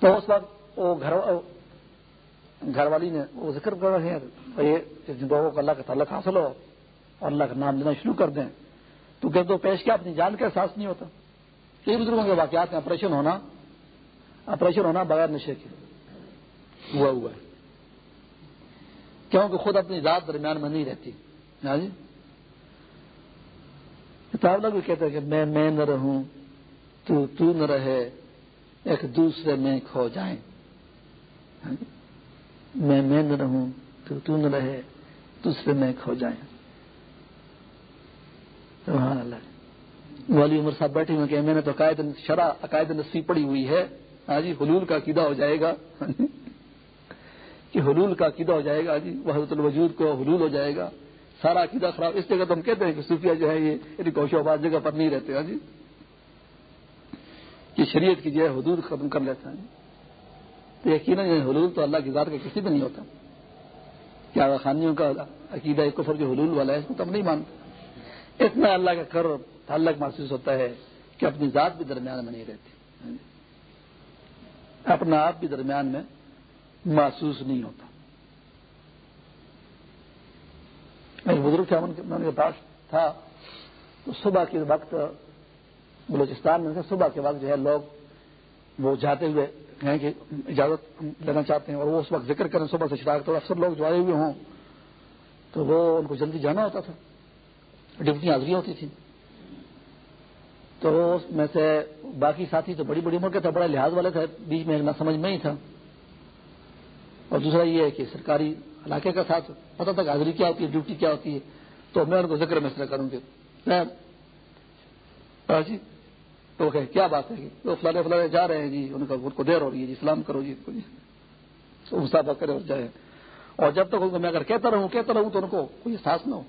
تو اس وقت وہ گھر گھر والی نے وہ ذکر کر رہے ہیں جن لوگوں کو اللہ کا تعلق حاصل ہو اور اللہ کا نام لینا شروع کر دیں، تو کہ تو پیش کیا، اپنی جان کا احساس نہیں ہوتا۔ کئی بزرگوں کے واقعات میں آپریشن ہونا آپریشن ہونا بغیر نشے کے ہوا ہوا ہے۔ کیونکہ خود اپنی ذات درمیان میں نہیں رہتی۔ ہاں جی؟ کتاب لوگ بھی کہتے ہیں کہ میں میں نہ رہوں، تو تو نہ رہے، ایک دوسرے میں کھو جائیں۔ ہاں جی؟ میں میں نہ رہوں، تو تو نہ رہے، دوسرے میں کھو جائیں۔ سبحان اللہ۔ والی عمر صاحب بیٹھے ہوئے کہ میں نے تو عقائد شرح عقائد نسی پڑی ہوئی ہے۔ ہاں جی حلول کا عقیدہ ہو جائے گا۔ کہ حلول کا عقیدہ ہو جائے گا جی وہ حضرت الوجود کو حلول ہو جائے گا۔ سارا عقیدہ خراب۔ اس جگہ تو ہم کہتے ہیں کہ صوفیہ جو ہے یہ کوشو آباد جگہ پر نہیں رہتے ہاں جی کہ شریعت کی جو ہے حدود ختم کر لیتا ہے تو یقیناً حلول تو اللہ کی ذات کا کسی بھی نہیں ہوتا۔ کیا خانیوں کا عقیدہ کفر جو حلول والا ہے، اس کو تو ہم نہیں اتنا اللہ کا کر تعلق محسوس ہوتا ہے کہ اپنی ذات بھی درمیان میں نہیں رہتی۔ اپنا آپ بھی درمیان میں محسوس نہیں ہوتا۔ ایک بزرگ تھا کے پاس تھا۔ تو صبح کے وقت بلوچستان میں صبح کے وقت جو ہے لوگ وہ جاتے ہوئے کہیں کہ اجازت لینا چاہتے ہیں اور وہ اس وقت ذکر کریں۔ صبح سے شراک تو اکثر لوگ جو آئے ہوئے ہوں تو وہ ان کو جلدی جانا ہوتا تھا۔ ڈپٹی حاضری ہوتی تھی تو اس میں سے باقی ساتھی تو بڑی بڑی عمر کے تھے بڑے لحاظ والے تھے، بیچ میں نہ سمجھ میں ہی تھا۔ اور دوسرا یہ ہے کہ سرکاری علاقے کا ساتھ پتا تھا حاضری کیا ہوتی ہے، ڈیوٹی کیا ہوتی ہے۔ تو میں ان کو ذکر میں اس طرح کروں گی جی تو کہ کیا بات ہے؟ تو فلانے فلانے جا رہے ہیں جی ان کا کو دیر ہو رہی ہے جی سلام کرو جی۔ مسافہ کرے اور جائے۔ اور جب تک ان کو میں اگر کہتا رہوں کہتا رہوں تو ان کو کوئی احساس نہ ہو۔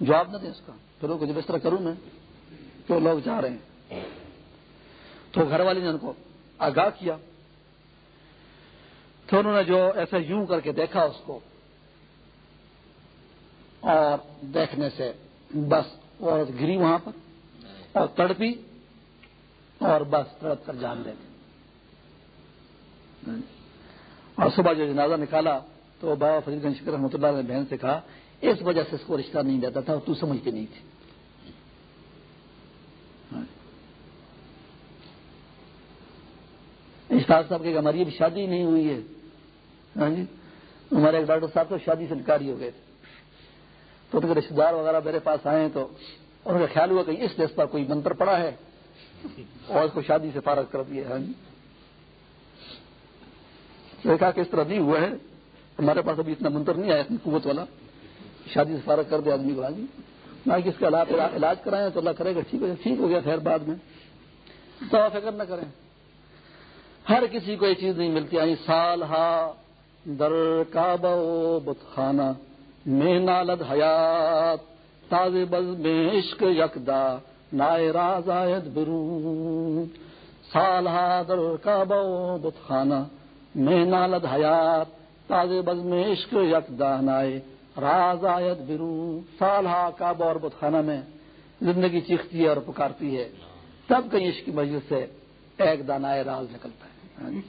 جواب نہ دیں اس کا۔ پھر ان جب اس طرح کروں میں تو لوگ جا رہے ہیں۔ تو گھر والے نے ان کو آگاہ کیا۔ تو انہوں نے جو ایسے یوں کر کے دیکھا اس کو۔ اور دیکھنے سے بس عورت گری وہاں پر اور تڑپی اور بس تڑپ کر جان دے اور صبح جو جنازہ نکالا تو بابا فرید گنج شکر رحمۃ اللہ نے بہن سے کہا اس وجہ سے اس کو رشتہ نہیں دیتا تھا، تو سمجھتی نہیں تھی۔ ہاں جی۔ اشتاق صاحب کہ ہماری ابھی شادی نہیں ہوئی ہے۔ ہاں جی۔ ہمارے ایک ڈاکٹر صاحب تو شادی سے نکاری ہو گئے۔ تھے تو ان کے رشتے دار وغیرہ میرے پاس آئے تو ان کا خیال ہوا کہ اس دیش پر کوئی منتر پڑا ہے، اور اس کو شادی سے فارغ کر دیا ہاں جی۔ دیکھا کہ اس طرح نہیں ہوا ہے، ہمارے پاس ابھی اتنا منتر نہیں آیا، اتنی قوت والا۔ شادی سے فارغ کر دیا آدمی کو ہاں جی؟ نہ کہ اس کا علاج کرائیں تو اللہ کرے گا، ٹھیک ہو ٹھیک ہو گیا، خیر بعد میں۔ تو فکر نہ کریں۔ ہر کسی کو یہ چیز نہیں ملتی آئی سال ہا در کعبہ بت خانہ میں نالد حیات تاز بز میں عشق یکدا نائے راز آیت برو سال ہا در کعبہ بت خانہ میں نالد حیات تاز بز میں عشق یکدا نائے راز آیت برو سال ہا کعبہ اور بت خانہ میں زندگی چیختی ہے اور پکارتی ہے۔ تب کہیں عشق کی مجلس سے ایک دانائے راز نکلتا ہے۔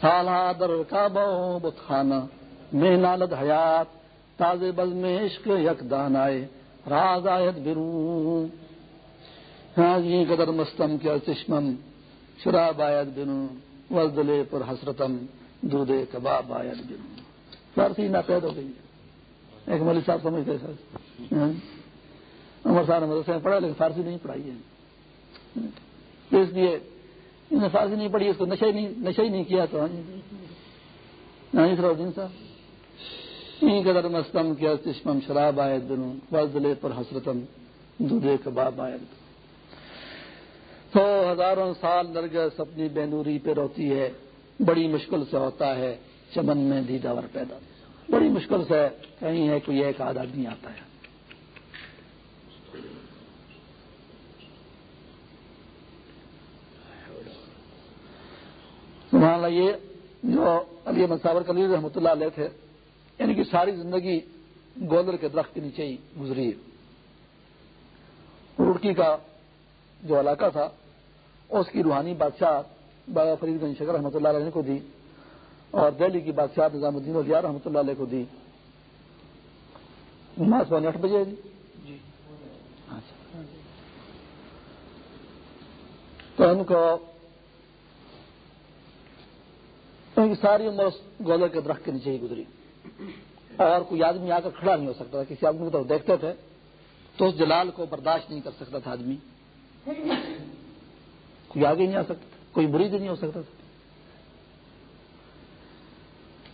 سالہ در کا بت خانہ میں نالد حیات، تازے بز میں عشق یک دان آئے راز آیت برو جی قدر مستم کیا چشمم شراب آیت بنو وزدلے پر حسرتم، دودے کباب آیت بنو فارسی نہ پید ہو گئی۔ ایک مولوی صاحب سمجھتے سر۔ ہاں۔ عمر صاحب نے مدرسے میں پڑھا، لیکن فارسی نہیں پڑھائی ہے۔ اس لیے نے فارسی نہیں پڑھی، اس کو نشہ نہیں نشہ ہی نہیں کیا تو۔ ہاں جی۔ ہاں جی، دن صاحب۔ این قدر مستم کیا چشمم شراب آئے دنوں وزلے پر حسرتم دودھے کباب آئے تو ہزاروں سال نرگس اپنی بینوری پہ روتی ہے، بڑی مشکل سے ہوتا ہے۔ چمن میں دیداور پیدا بڑی مشکل سے کہیں ہے کوئی ایک آدھ آدمی آتا ہے۔ اللہ، یہ جو علی مساور کلی رحمۃ اللہ علیہ تھے یعنی ان کی ساری زندگی گولر کے درخت کے نیچے ہی گزری۔ رڑکی کا جو علاقہ تھا، اس کی روحانی بادشاہ بابا فرید گنج شکر رحمۃ اللہ علیہ کو دی۔ اور دہلی کی بادشاہ نظام الدین الیا رحمۃ اللہ علیہ کو دی۔ نماز پونے آٹھ بجے جی, جی۔ اچھا۔ تو ان کو کی ساری عمر گولر کے درخت کے نیچے ہی گزری۔ اور کوئی آدمی آ کر کھڑا نہیں ہو سکتا تھا کسی آدمی کو دیکھتے تھے تو اس جلال کو برداشت نہیں کر سکتا تھا آدمی۔ کوئی آگے نہیں آ سکتا کوئی مرید نہیں ہو سکتا تھا۔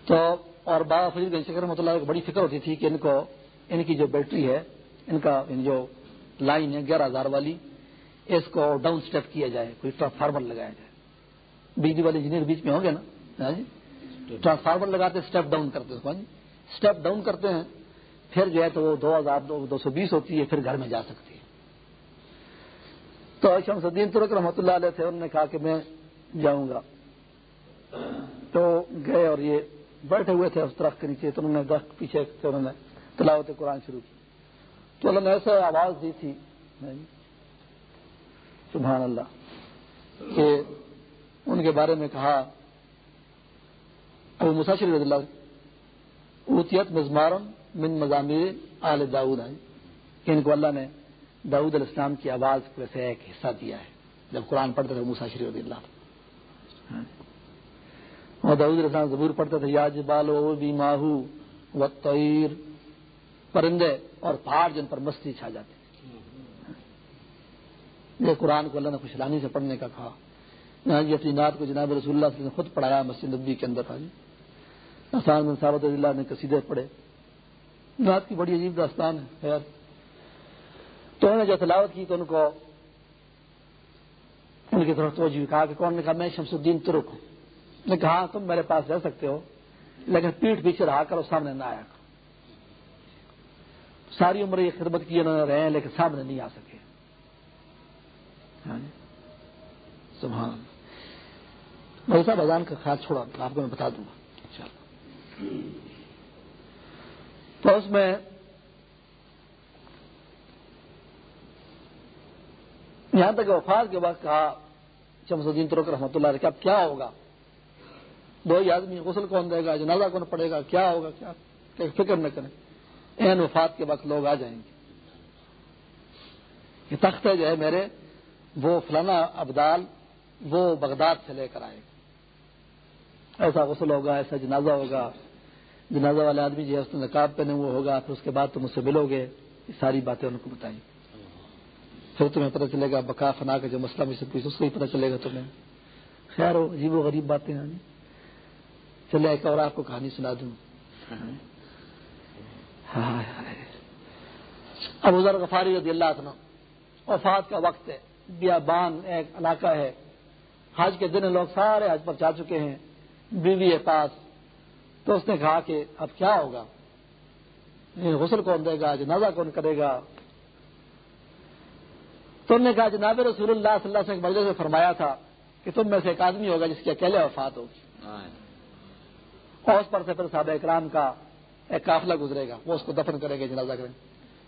تو اور بابا فرید گنج شکر رحمۃ اللہ بڑی فکر ہوتی تھی کہ ان کو ان کی جو بیٹری ہے، ان کا ان جو لائن ہے، گیارہ ہزار والی، اس کو ڈاؤن اسٹیپ کیا جائے، کوئی ٹرانسفارمر لگایا جائے۔ بجلی والے انجینئر بیچ میں ہوں گے نا؟ ہاں جی؟ ٹرانسفارمر لگاتے اسٹیپ ڈاؤن کرتے ہیں ہاں جی؟ اسٹیپ ڈاؤن کرتے ہیں، پھر جو ہے تو وہ دو ہزار دو سو بیس ہوتی ہے، پھر گھر میں جا سکتی ہے۔ تو شمس الدین ترک رحمۃ اللہ علیہ تھے، انہوں نے کہا کہ میں جاؤں گا۔ تو گئے اور یہ بیٹھے ہوئے تھے اس درخت کے نیچے، تو انہوں نے درخت پیچھے سے انہوں نے تلاوت قرآن شروع کی۔ تو اللہ نے ایسے آواز دی تھی سبحان اللہ، کہ ان کے بارے میں کہا، ابو مساشر رضی اللہ اوتیت مزمارم من مضامیر آل داود آئی۔ یعنی کہ ان کو اللہ نے داود علیہ السلام کی آواز سے ایک حصہ دیا ہے، جب قرآن پڑھتے تھے مساشر رضی اللہ اور داود علیہ السلام زبور پڑھتے تھے یاج بالو بھی ماہو و تعیر پرندے اور پہاڑ جن پر مستی چھا جاتے یہ قرآن کو اللہ نے خوشلانی سے پڑھنے کا کہا۔ یہاں جی اپنی نعت کو جناب رسول اللہ صلی اللہ علیہ وسلم نے خود پڑھایا مسجد نبی کے اندر۔ تھا جی۔ آسان بن صاحب اللہ نے قصیدے پڑھے۔ نعت کی بڑی عجیب داستان ہے، خیر۔ تو انہوں نے جو تلاوت کی تو ان کو ان کی طرف توجہ کہا کہ کون نے کہا، میں شمس الدین ترک ہوں۔ نے کہا، تم میرے پاس رہ سکتے ہو، لیکن پیٹ پیچھے رہا کرو، سامنے نہ آیا کرو۔ ساری عمر یہ خدمت کی انہوں نے رہے ہیں، لیکن سامنے نہیں آ سکے۔ ہاں جی؟ سبحان صاحب، اذان کا خیال چھوڑا، آپ کو میں بتا دوں گا۔ تو اس میں یہاں تک وفات کے بعد کہا، شمس الدین ترک رحمۃ اللہ علیہ اب کیا ہوگا؟ دو ہی آدمی غسل کون دے گا، جنازہ کون پڑے گا، کیا ہوگا، کیا؟ فکر نہ کریں۔ این وفات کے وقت لوگ آ جائیں گے۔ یہ تخت ہے جو ہے میرے، وہ فلانا ابدال، وہ بغداد سے لے کر آئے گا۔ ایسا غسل ہوگا، ایسا جنازہ ہوگا۔ جنازہ والے آدمی جو ہے، اس نے نقاب پہنے وہ ہوگا، پھر اس کے بعد تم اس سے ملو گے۔ یہ ساری باتیں ان کو بتائیں۔ پھر تمہیں پتہ چلے گا بکا فنا کا جو مسئلہ مجھ سے پوچھ اس کو ہی پتہ چلے گا تمہیں۔ خیر ہو عجیب و غریب باتیں ہیں۔ چلے ایک اور آپ کو کہانی سنا دوں۔ ابو ذر غفاری رضی اللہ عنہ، وفات کا وقت ہے، بیابان ایک علاقہ ہے۔ حج کے دن لوگ سارے حج پر جا چکے ہیں، بیوی ہے پاس۔ تو اس نے کہا کہ اب کیا ہوگا؟ غسل کون دے گا؟ جنازہ کون کرے گا؟ تو انہوں نے کہا، جناب رسول اللہ صلی اللہ علیہ وسلم سے فرمایا تھا کہ تم میں سے ایک آدمی ہوگا جس کی اکیلے وفات ہوگی۔ اور اس پر سے پھر صحابہ اکرام کا ایک قافلہ گزرے گا، وہ اس کو دفن کرے گے جنازہ کریں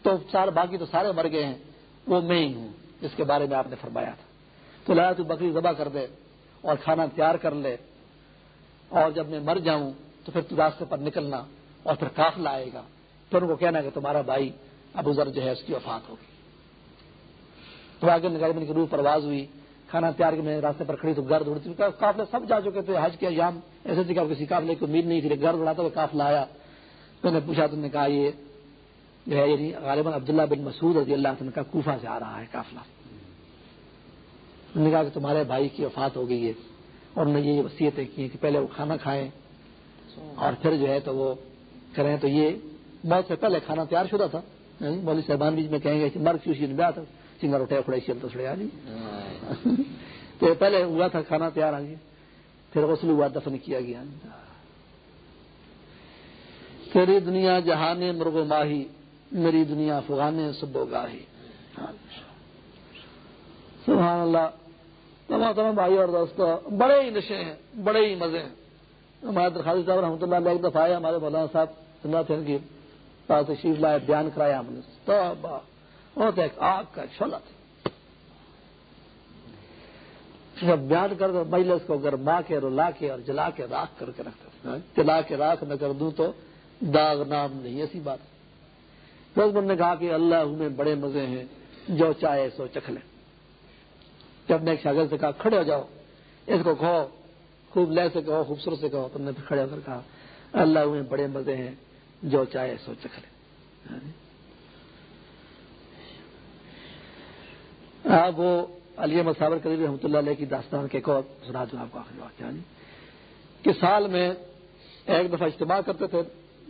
تو چار باقی تو سارے مر گئے ہیں، وہ میں ہی ہوں، جس کے بارے میں آپ نے فرمایا تھا۔ تو لایا تو بکری ذبح کر دے اور کھانا تیار کر لے۔ اور جب میں مر جاؤں تو پھر تو راستے پر نکلنا اور پھر قافلہ آئے گا۔ تو ان کو کہنا کہ تمہارا بھائی ابو ذر جو ہے اس کی وفات ہوگی۔ تو آگے نگر کی روح پرواز ہوئی۔ کھانا تیار کے میں راستے پر کھڑی تو گرد اڑتی قافلے سب جا چکے تھے، حج کے ایام ایسے تھے کہ کسی قافلے کی امید نہیں تھی، گرد اڑاتا ہوا قافلہ آیا۔ تو نے پوچھا تم نے کہا، یہ جو ہے یعنی غالباً عبداللہ بن مسعود رضی اللہ عنہ کا کوفہ سے آ رہا ہے قافلہ انہوں نے کہا کہ تمہارے بھائی کی وفات ہو گئی ہے۔ اور انہوں نے یہ وصیتیں کی کہ پہلے وہ کھانا کھائیں اور پھر جو ہے تو وہ کریں۔ تو یہ بہت سے پہلے کھانا تیار شدہ تھا۔ یعنی مولوی صاحبان بیچ میں کہیں گے کہ مر کیوں میں تھا۔ سنگر اٹھے کھڑے چلتا سڑے آ جی تو پہلے ہوا تھا، کھانا تیار آ گیا پھر غسل ہوا، دفن کیا گیا۔ تیری دنیا جہان مرغ و ماہی، میری دنیا افغان سب و گاہی۔ سبحان اللہ۔ تمام تمام بھائی اور دوستو، بڑے ہی نشے ہیں، بڑے ہی مزے ہیں۔ ہمارے درخواست صاحب رحمۃ اللہ علیہ ایک دفعہ آئے، ہمارے مولانا صاحب سننا تھے ان کی پاس تشریف لائے، بیان کرایا ہم نے۔ تو ایک آگ کا چھولا تھا۔ جب بیان کر دو، مجلس کو گرما کے، رلا کے اور جلا کے راکھ کر کے رکھتے جلا کے راکھ نہ کر دوں تو داغ نام نہیں، ایسی بات۔ پھر نے کہا کہ اللہ میں بڑے مزے ہیں، جو چاہے سو چکھ لیں جب نے ایک شاگرد سے کہا، کھڑے ہو جاؤ، اس کو کہو، خوب لے سے کہو، خوبصورت سے کہو تم نے پھر کھڑے ہو کر کہا، اللہ میں بڑے مزے ہیں، جو چاہے سو چکھ لیں ہاں جی۔ آپ وہ علی مسابر قریب رحمۃ اللہ علیہ کی داستان کے کو سنا دوں آپ کو آخری واقعہ جی، کہ سال میں ایک دفعہ اجتماع کرتے تھے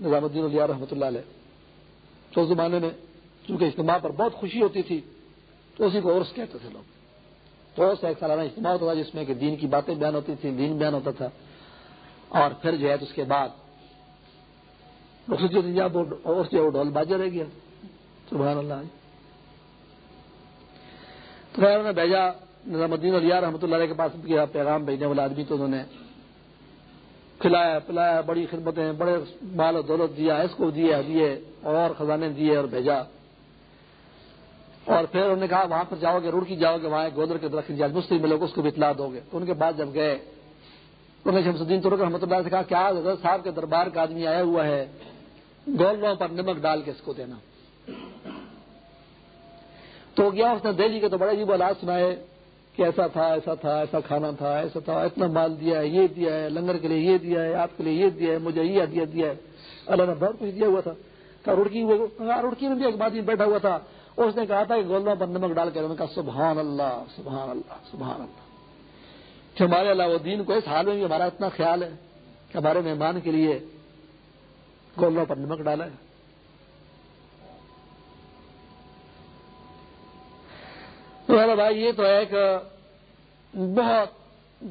نظام الدین علیہ رحمۃ اللہ علیہ۔ تو اس زمانے میں چونکہ اجتماع پر بہت خوشی ہوتی تھی، تو اسی کو عرس کہتے تھے لوگ۔ تو عرس ایک سالانہ اجتماع ہوتا تھا جس میں کہ دین کی باتیں بیان ہوتی تھیں، دین بیان ہوتا تھا۔ اور پھر جو ہے اس کے بعد عرس جو ڈھول باجا رہ گیا۔ سبحان اللہ۔ تو انہوں نے بھیجا نظام الدین علیہ رحمۃ اللہ علیہ کے پاس کیا پیغام بھیجنے والا آدمی تو انہوں نے کھلایا، پلایا، بڑی خدمتیں، بڑے مال و دولت دیا، اس کو دیے دیے، اور خزانے دیے اور بھیجا۔ اور پھر انہوں نے کہا، وہاں پر جاؤ گے رڑکی جاؤ گے، وہاں گودر کے درخت جائے مجھ سے ملو گے اس کو بھی اطلاع دو گے۔ تو ان کے بعد جب گئے، انہوں نے شمس الدین ترک رحمۃ اللہ سے کہا، کیا حضرت صاحب کے دربار کا آدمی آیا ہوا ہے؟ گول پر نمک ڈال کے اس کو دینا۔ تو گیا اس نے دہلی کے تو بڑے عجیب آلات سنائے کہ ایسا تھا ایسا تھا، ایسا کھانا تھا، ایسا تھا، اتنا مال دیا ہے، یہ دیا ہے، لنگر کے لیے یہ دیا ہے، آپ کے لیے یہ دیا ہے، مجھے یہ دیا دیا ہے۔ اللہ نے بہت کچھ دیا ہوا تھا۔ رڑکی رڑکی میں بھی ایک بات بیٹھا ہوا تھا۔ اس نے کہا تھا کہ گولڈوں پر نمک ڈال کے۔ کہا، سبحان اللہ سبحان اللہ سبحان اللہ۔ کہ ہمارے علاؤدین کو اس حال میں بھی ہمارا اتنا خیال ہے کہ ہمارے مہمان کے لیے گولڈوں پر نمک ڈالا ہے۔ تو بھائی یہ تو ایک بہت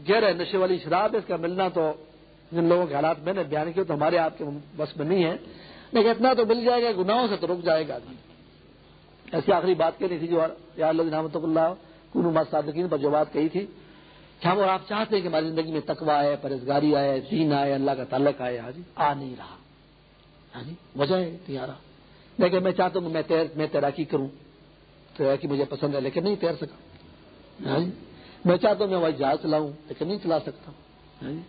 گہرے نشے والی شراب ہے، اس کا ملنا تو جن لوگوں کے حالات میں نے بیان کیے، تو ہمارے آپ کے بس میں نہیں ہے۔ لیکن اتنا تو مل جائے گا، گناہوں سے تو رک جائے گا۔ ایسی آخری بات کہی تھی جو یا اللہ رحمۃ اللہ کن صادقین پر جو بات کہی تھی کہ ہم اور آپ چاہتے ہیں کہ ہماری زندگی میں تقوا آئے پرہزگاری آئے، دین آئے، اللہ کا تعلق آئے حاجی آ نہیں رہا۔ حاجی وجہ ہے تیارا لیکن میں چاہتا ہوں کہ میں تیراکی کروں۔ تیراکی مجھے پسند ہے، لیکن نہیں تیر سکا۔ ہاں جی؟ میں چاہتا ہوں میں وہی جہاز چلاؤں، لیکن نہیں چلا سکتا۔ ہاں جی؟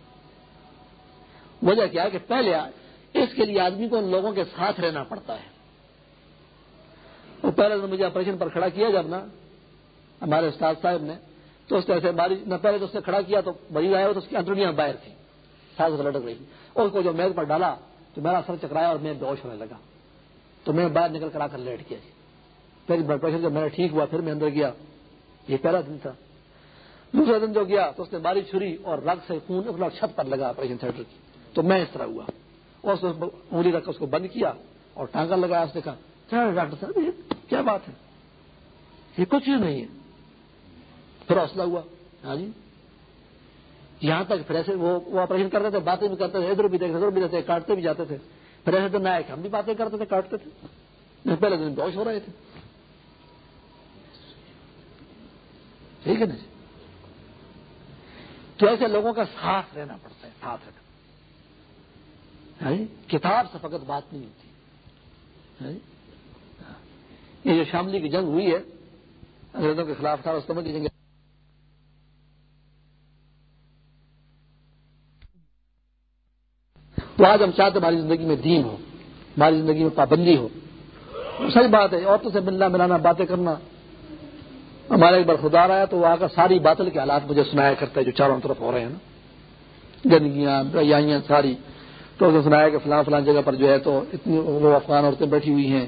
وجہ کیا کہ پہلے اس کے لیے آدمی کو ان لوگوں کے ساتھ رہنا پڑتا ہے۔ وہ پہلے تو مجھے آپریشن پر کھڑا کیا جب نا، ہمارے استاد صاحب نے، تو اس طرح سے نہ پہلے تو اس نے کھڑا کیا تو مریض آیا تو اس کی انتڑیاں باہر تھی ساتھ لٹک رہی تھی۔ اور اس کو جو میز پر ڈالا تو میرا سر چکرایا اور میں بہوش ہونے لگا۔ تو میں باہر نکل کر آ کر لیٹ کیا جی۔ پھر بلڈ پریشر جب میرا ٹھیک ہوا، پھر میں اندر گیا۔ یہ پہلا دن تھا۔ دوسرا دن جو گیا، تو اس نے باری چھری اور رگ سے خون اپنا چھت پر لگا آپریشن تھیٹر کی۔ تو میں اس طرح ہوا۔ اور اس انگلی رکھ اس کو بند کیا اور ٹانگا لگایا، اس نے کہا ڈاکٹر صاحب کیا بات ہے؟ یہ کچھ نہیں ہے۔ پھر حوصلہ ہوا۔ ہاں جی۔ یہاں تک پھر ایسے وہ آپریشن کرتے تھے، باتیں بھی کرتے تھے، ادھر بھی دیکھتے ادھر بھی رہتے کاٹتے بھی جاتے تھے۔ پھر ایسے دن آئے کہ ہم بھی باتیں کرتے تھے، کاٹتے تھے۔ پہلے دن بہت ہو رہے تھے۔ ٹھیک ہے نا جی؟ تو ایسے لوگوں کا ساتھ رہنا پڑتا ہے، ساتھ رہنا جی؟ کتاب سے فقط بات نہیں ہوتی۔ جی؟ یہ جو شاملی کی جنگ ہوئی ہے، انگریزوں کے خلاف تھا، اس کی جنگ تو آج ہم چاہتے ہماری زندگی میں دین ہو، ہماری زندگی میں پابندی ہو۔ صحیح بات ہے، عورتوں سے ملنا ملانا، باتیں کرنا۔ ہمارا ایک بار خدا آیا تو وہ آ کر ساری باطل کے حالات مجھے سنایا کرتا ہے جو چاروں طرف ہو رہے ہیں نا۔ گندگیاں ساری۔ تو اس نے سنایا کہ فلاں فلاں جگہ پر جو ہے تو اتنی وہ افغان عورتیں بیٹھی ہوئی ہیں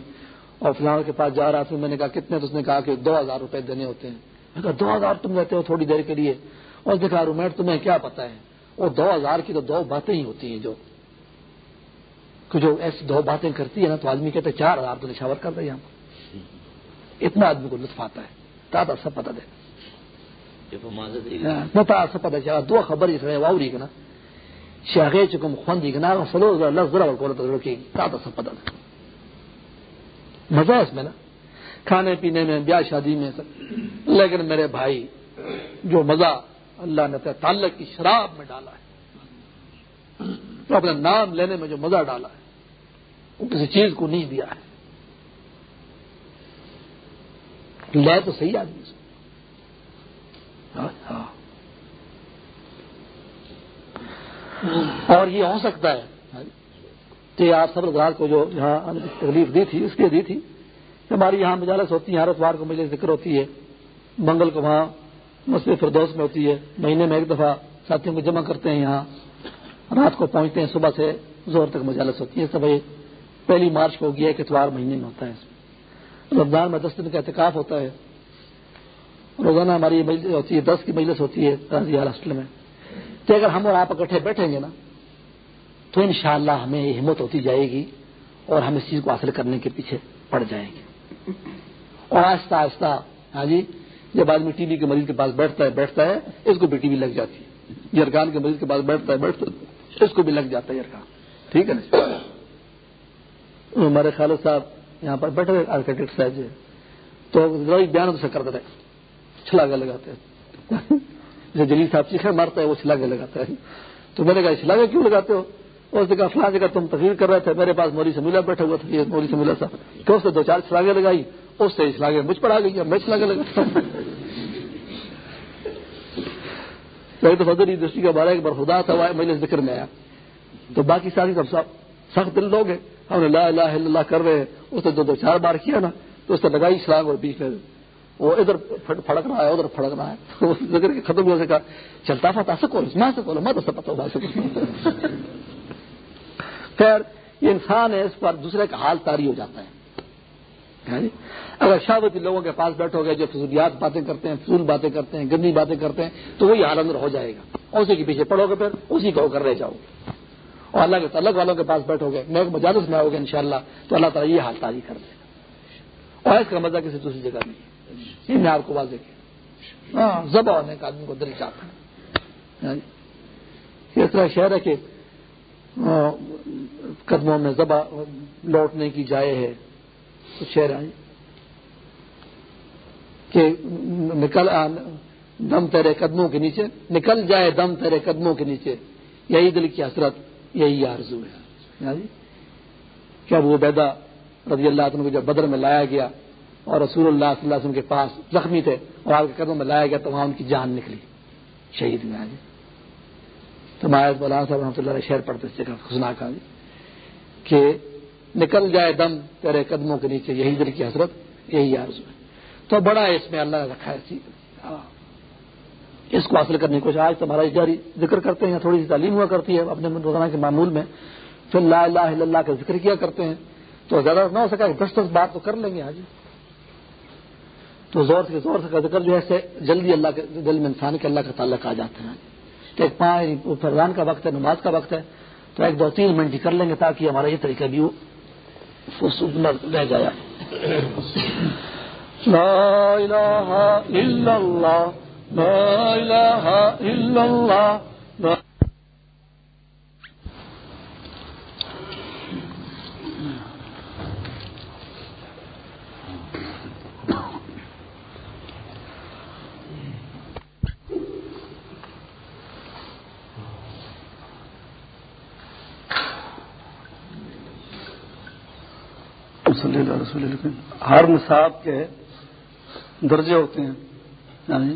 اور فلاں کے پاس جا رہا تھا، میں نے کہا کتنے؟ تو اس نے کہا کہ دو ہزار روپے دینے ہوتے ہیں۔ میں کہا دو ہزار تم دیتے ہو تھوڑی دیر کے لیے؟ اور دیکھا رومیٹ تمہیں کیا پتا ہے؟ وہ دو ہزار کی تو دو باتیں ہی ہوتی ہیں جو۔ جو ایسی دو باتیں کرتی ہے نا تو آدمی کہتے چار ہزار تو نشاور کر دے یہاں اتنا آدمی کو لطف آتا ہے۔ تاتا سب پتا دے۔ سب پتا دو خبر اس میں واؤ نا شاغے چکم خوندی فلو اللہ ذرا تا سب پتہ مزہ اس میں نا کھانے پینے میں بیاہ شادی میں سب لیکن میرے بھائی جو مزہ اللہ نے تعلق کی شراب میں ڈالا ہے تو اپنا نام لینے میں جو مزہ ڈالا ہے وہ کسی چیز کو نہیں دیا ہے۔ لے تو صحیح آدمی ہاں، ہاں۔ اور یہ ہو سکتا ہے کہ آپ سب رات کو جو یہاں تکلیف دی تھی، اس لیے دی تھی کہ ہماری یہاں مجالس ہوتی ہے ہر اتوار کو مجھے ذکر ہوتی ہے۔ منگل کو وہاں مسئلہ فردوس میں ہوتی ہے۔ مہینے میں ایک دفعہ ساتھیوں کو جمع کرتے ہیں یہاں۔ رات کو پہنچتے ہیں، صبح سے زور تک مجالس ہوتی ہے سب پہلی مارچ کو گیا ایک اتوار مہینے میں ہوتا ہے۔ اس میں رمضان میں دس دن کا احتکاف ہوتا ہے۔ روزانہ ہماری ہوتی ہے، دس کی مجلس ہوتی ہے ہاسٹل میں۔ کہ اگر ہم اور آپ اکٹھے بیٹھیں گے نا، تو انشاءاللہ ہمیں یہ ہمت ہوتی جائے گی اور ہم اس چیز کو حاصل کرنے کے پیچھے پڑ جائیں گے۔ اور آہستہ آہستہ ہاں جی جب آدمی ٹی وی کے مریض کے پاس بیٹھتا ہے بیٹھتا ہے، اس کو بھی ٹی وی لگ جاتی ہے۔ یرکان کے مریض کے پاس بیٹھتا ہے بیٹھتا ہے، اس کو بھی لگ جاتا ہے یرکان ٹھیک ہے نا جی؟ ہمارے خالد صاحب یہاں پر بیٹھے ہوئے آرکیٹیکٹ صاحب جی۔ تو بیان سے کرتے رہے چھلاگا لگاتے ہیں۔ جو جلیل صاحب چیخے مارتا ہے وہ چھلاگے لگاتا ہے تو میں نے کہا چھلاگے کیوں لگاتے ہو؟ اس نے کہا، فلاں جگہ تم تقریر کر رہے تھے، میرے پاس موری سمیلا بیٹھا ہوا تھا یہ موری سمیلا صاحب تو اس نے دو چار چھلاگے لگائی؟ اس سے چھلاگے مجھ پر آ گئی میں چھلاگے لگا تو فضل یونیورسٹی جی، کا بارہ ایک بار خدا تھا میں نے ذکر میں آیا۔ تو باقی ساری سب سخت دل لوگ ہیں۔ ہم نے لا الہ الا اللہ کر رہے ہیں۔ اس نے دو دو چار بار کیا نا، تو اس نے لگائی چھلانگ اور بیچ میں وہ ادھر پھڑک رہا ہے، ادھر پھڑک رہا ہے ختم ہو سکا چلتا تھا سکول میں سکول میں تو سب پتا خیر، یہ انسان ہے، اس پر دوسرے کا حال تاری ہو جاتا ہے۔ یعنی اگر شاوتی لوگوں کے پاس بیٹھو گے جو فضولیات باتیں کرتے ہیں، فضول باتیں کرتے ہیں، گندی باتیں کرتے ہیں، تو وہی حال اندر ہو جائے گا۔ اسی کے پیچھے پڑھو گے پھر، اسی کو کر رہے جاؤ۔ گے اور اللہ کے تعلق والوں کے پاس بیٹھو گے، میں مجالس میں آؤ گے انشاءاللہ، تو اللہ تعالیٰ یہ حال تاری کر دے گا۔ اور اس کا مزہ کسی دوسری جگہ نہیں ہے۔ یہ میں آپ کو واضح کیا۔ ہاں ذبح ہونے کا آدمی کو دل چاہتا ہے۔ ہاں جی۔ اس طرح شہر ہے کہ ہاں، قدموں میں ذبح لوٹنے کی جائے ہے۔ تو شہر آئے کہ نکل، دم تیرے قدموں کے نیچے، نکل جائے دم تیرے قدموں کے نیچے۔ یہی دل کی حسرت یہی آرزو ہے۔ ہاں جی؟ کیا وہ بیدا رضی اللہ عنہ کو جب بدر میں لایا گیا اور رسول اللہ صلی اللہ علیہ وسلم کے پاس زخمی تھے اور آپ کے قدموں میں لایا گیا تو وہاں ان کی جان نکلی۔ شہید میں ہاں جی؟ تو مایت مولانا صاحب رحمۃ اللہ شہر پڑھتے اس جگہ خسنا کا۔ ہاں جی؟ کہ نکل جائے دم تیرے قدموں کے نیچے، یہی دل کی حسرت یہی آرزو ہے۔ تو بڑا اس میں اللہ نے رکھا ہے۔ ہاں۔ اس کو حاصل کرنے کی کوشش آج تمہارا جاری ذکر کرتے ہیں تھوڑی سی تعلیم ہوا کرتی ہے اپنے روزانہ کے معمول میں۔ پھر لا الہ الا اللہ کا ذکر کیا کرتے ہیں۔ تو زیادہ نہ ہو سکا دس دس بات تو کر لیں گے آج تو زور سے زور سے کا ذکر جو ہے جلدی اللہ کے دل میں انسان کے اللہ کا تعلق آ جاتے ہیں تو ایک پانچ فرزان کا وقت ہے نماز کا وقت ہے۔ تو ایک دو تین منٹ ہی کر لیں گے تاکہ ہمارا یہ طریقہ بھی رہ جائے لا الہ الا اللہ۔ لا إله إلا الہ الا اللہ ہر نصاب کے درجے ہوتے ہیں. یعنی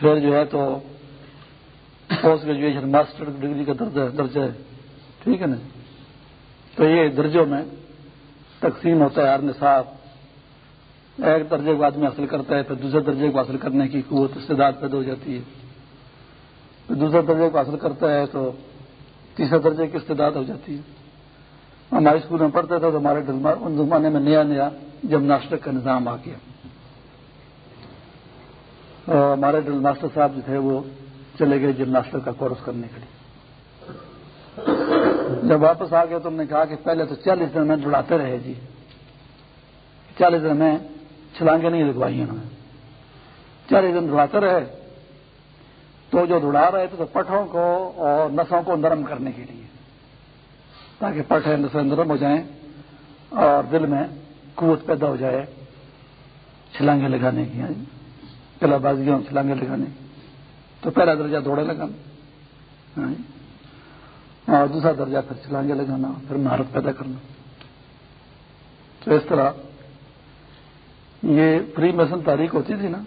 پھر جو ہے تو پوسٹ گریجویشن، ماسٹر ڈگری کا درجہ درجہ ہے۔ ٹھیک ہے نا؟ تو یہ درجوں میں تقسیم ہوتا ہے، ہر نصاب۔ ایک درجے کو آدمی حاصل کرتا ہے، پھر دوسرے درجے کو حاصل کرنے کی قوت استداد پیدا ہو جاتی ہے۔ پھر دوسرے درجے کو حاصل کرتا ہے تو تیسرے درجے کی استداد ہو جاتی ہے۔ ہمارے اسکول میں پڑھتے تھے تو ہمارے ان زمانے میں نیا نیا جمناسٹک کا نظام آ گیا۔ ہمارے ڈرل ماسٹر صاحب جو تھے وہ چلے گئے جمناسٹک کا کورس کرنے کے لیے۔ جب واپس آ گئے تو ہم نے کہا کہ پہلے تو چالیس دن میں دوڑاتے رہے جی۔ چالیس دن میں چھلانگیں نہیں لگوائی انہوں نے۔ چالیس دن دوڑاتے رہے۔ تو جو دوڑا رہے تھے تو پٹھوں کو اور نسوں کو نرم کرنے کے لیے۔ تاکہ پٹھے نسیں نرم ہو جائیں اور دل میں قوت پیدا ہو جائے چھلانگے لگانے کی۔ کلا بازیوں جی۔ چھلانگے لگانے۔ تو پہلا درجہ دوڑے لگانا۔ ہاں جی۔ اور دوسرا درجہ پھر چھلانگے لگانا، پھر مہارت پیدا کرنا۔ تو اس طرح یہ فری مسن تاریخ ہوتی تھی نا۔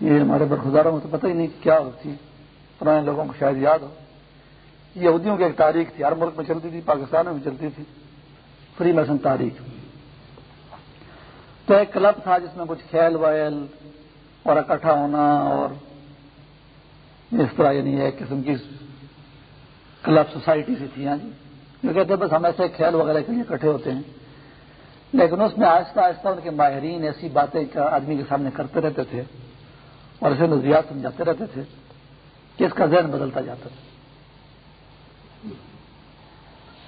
یہ ہمارے برخداروں میں تو پتہ ہی نہیں کیا ہوتی پرانے لوگوں کو شاید یاد ہو۔ یہودیوں کی ایک تاریخ تھی، ہر ملک میں چلتی تھی، پاکستان میں بھی چلتی تھی۔ فری میسن تاریخ۔ تو ایک کلب تھا جس میں کچھ کھیل ویل اور اکٹھا ہونا اور اس طرح یعنی ایک قسم کی کلب سوسائٹی سے تھی ہاں جی۔ جو کہتے بس ہم ایسے کھیل وغیرہ کے لیے اکٹھے ہوتے ہیں۔ لیکن اس میں آہستہ آہستہ ان کے ماہرین ایسی باتیں آدمی کے سامنے کرتے رہتے تھے اور اسے نظریات سمجھاتے رہتے تھے کہ اس کا ذہن بدلتا جاتا تھا۔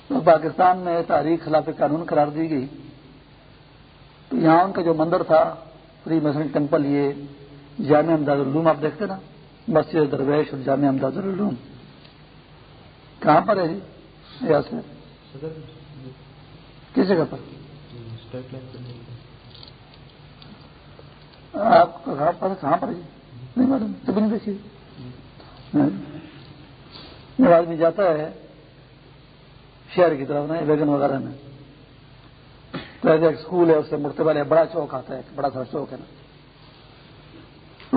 تو پاکستان میں تاریخ خلاف قانون قرار دی گئی۔ تو یہاں ان کا جو مندر تھا فری مسلم ٹیمپل، یہ جامع امداد العلوم، آپ دیکھتے نا؟ مسجد درویش اور جامع امداد العلوم۔ کہاں پر ہے جی یہاں سے۔ کس جگہ پر؟ آپ کا کہاں پر جی نہیں معلوم۔ تب نہیں دیکھیے۔ جب آدمی جاتا ہے، شہر کی طرف نہیں ویگن وغیرہ میں۔ تو ایک اسکول ہے اس سے مڑتے والے بڑا چوک آتا ہے بڑا سا چوک ہے نا۔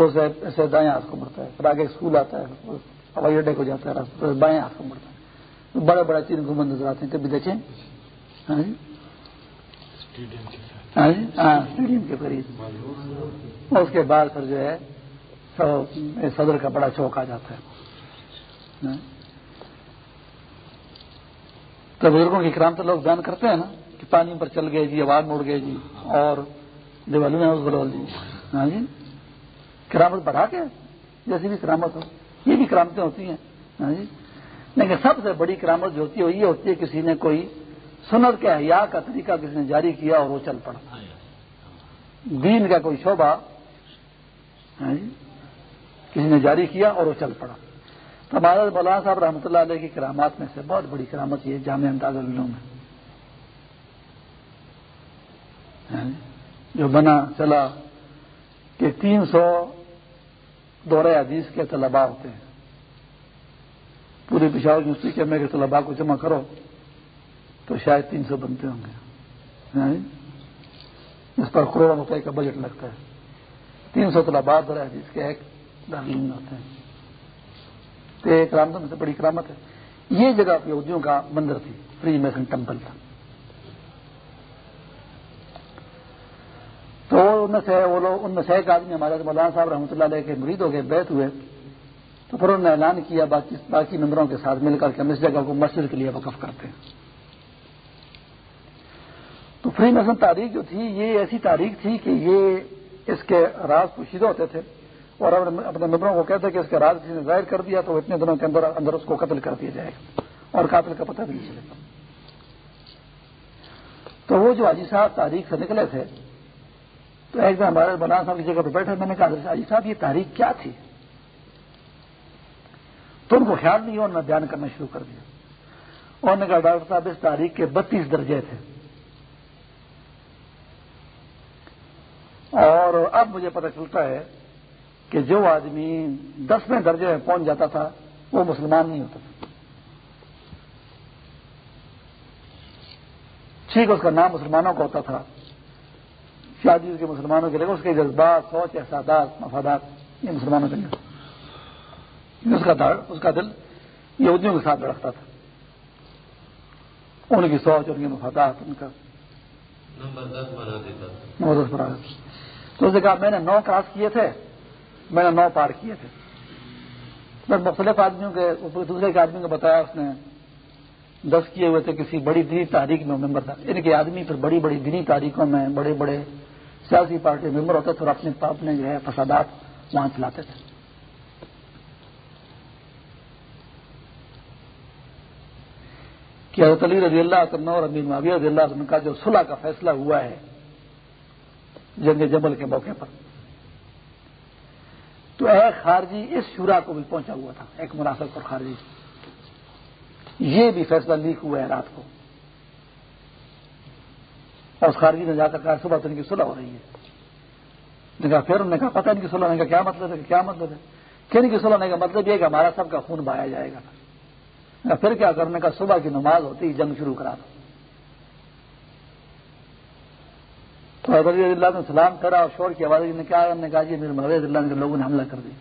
اسے ایسے دائیں ہاتھ کو مڑتا ہے پھر آگے اسکول آتا ہے ہوائی اڈے کو جاتا ہے بائیں ہاتھ کو مڑتا ہے۔ بڑے بڑے تین گھومن نظر آتے ہیں کبھی دیکھیں؟ ہاں جی۔ ہاں جی ہاں اسٹیڈیم کے قریب۔ اس کے بعد پھر جو ہے صدر کا بڑا چوک آ جاتا ہے۔ تو بزرگوں کی کرام تو لوگ بیان کرتے ہیں نا۔ پانی پر چل گئے جی آواز موڑ گئے جی اور دیوالی میں گلول جی۔ ہاں جی؟ کرامت بڑھا کے جیسی بھی کرامت ہو، یہ بھی کرامتیں ہوتی ہیں۔ ہاں جی؟ لیکن سب سے بڑی کرامت جو ہوتی ہے وہ یہ ہوتی ہے کسی نے کوئی سنت کے حیا کا طریقہ کسی نے جاری کیا اور وہ چل پڑا۔ دین کا کوئی شعبہ ہاں جی؟ کسی نے جاری کیا اور وہ چل پڑا۔ تو ہمارا مولانا صاحب رحمۃ اللہ علیہ کی کرامات میں سے بہت بڑی کرامت یہ جامع انداز میں۔ ہاں جی؟ یعنی جو بنا چلا کہ تین سو دورہ حدیث کے طلباء ہوتے ہیں۔ پورے پشاور یونیورسٹی کے میرے طلباء کو جمع کرو تو شاید تین سو بنتے ہوں گے۔ یعنی اس پر کروڑوں روپئے کا بجٹ لگتا ہے۔ تین سو طلباء دورہ حدیث کے ایک دارین ہوتے ہیں۔ تو ایک کرامتوں میں سے بڑی کرامت ہے۔ یہ جگہ یہودیوں کا مندر تھی، فری میسن ٹیمپل تھا۔ تو ان میں سے وہ لوگ ان میں سے ایک آدمی ہمارے مولانا صاحب رحمۃ اللہ علیہ کے مرید ہو گئے بیت ہوئے۔ تو پھر انہوں نے اعلان کیا باقی باقی ممبروں کے ساتھ مل کر کے ہم اس جگہ کو مسجد کے لیے وقف کرتے ہیں۔ تو فری میسن تاریخ جو تھی، یہ ایسی تاریخ تھی کہ یہ اس کے راز پوشیدہ ہوتے تھے۔ اور اپنے ممبروں کو کہتے کہ اس کا راز کسی نے ظاہر کر دیا تو اتنے دنوں کے اندر اندر اس کو قتل کر دیا جائے گا۔ اور قاتل کا پتہ بھی نہیں چلے گا۔ تو وہ جو حاجی صاحب تاریخ سے نکلے تھے تو ایک دن ہمارے بنا صاحب کی جگہ پہ بیٹھے، میں نے کہا حاجی صاحب، یہ تاریخ کیا تھی؟ تو ان کو خیال نہیں ہوا میں بیان کرنا شروع کر دیا۔ انہوں نے کہا، ڈاکٹر صاحب، اس تاریخ کے بتیس درجے تھے۔ اور اب مجھے پتہ چلتا ہے کہ جو آدمی دسویں درجے میں پہنچ جاتا تھا، وہ مسلمان نہیں ہوتا تھا۔ ٹھیک اس کا نام مسلمانوں کا ہوتا تھا۔ شادی کے مسلمانوں کے لیے اس کے جذبات سوچ احساسات مفادات یہ مسلمانوں کے لیے۔ اس کا اس کا دل یہودیوں کے ساتھ رکھتا تھا۔ ان کی سوچ ان کے مفادات ان کا نمبر دس تو اس نے کہا میں نے نو کراس کیے تھے میں نے نو پار کیے تھے۔ بس مختلف آدمیوں کے دوسرے کے آدمی کو بتایا اس نے دس کیے ہوئے تھے کسی بڑی دینی تاریخ میں ممبر تھا۔ ان کے آدمی پھر بڑی بڑی دینی تاریخوں میں بڑے بڑے سیاسی پارٹی ممبر ہوتے تھے اور اپنے اپنے جو ہے فسادات وہاں چلاتے تھے۔ کہ حضرت علی رضی اللہ عنہ اور امین معاویہ رضی اللہ عنہ کا جو صلح کا فیصلہ ہوا ہے جنگ جبل کے موقع پر، تو ایک خارجی، اس شورا کو بھی پہنچا ہوا تھا، ایک مناسب پر خارجی۔ یہ بھی فیصلہ لیک ہوا ہے رات کو۔ اس خارجی نے جا کر کہا، صبح تو ان کی صلح ہو رہی ہے۔ کہا، پھر انہوں نے کہا، پتہ ان کی صلح ہونے کا کیا مطلب ہے؟ کیا مطلب ہے؟ کہ ان کی صلح ہونے کا مطلب یہ کہ ہمارا سب کا خون بہایا جائے گا۔ پھر کیا کرنے کا؟ صبح کی نماز ہوتی جنگ شروع کرا دو۔ تو حضرت اللہ نے سلام کرا اور شور کی آواز نے کیا نے کہا جی امیر محویز اللہ کے لوگوں نے حملہ کر دیا۔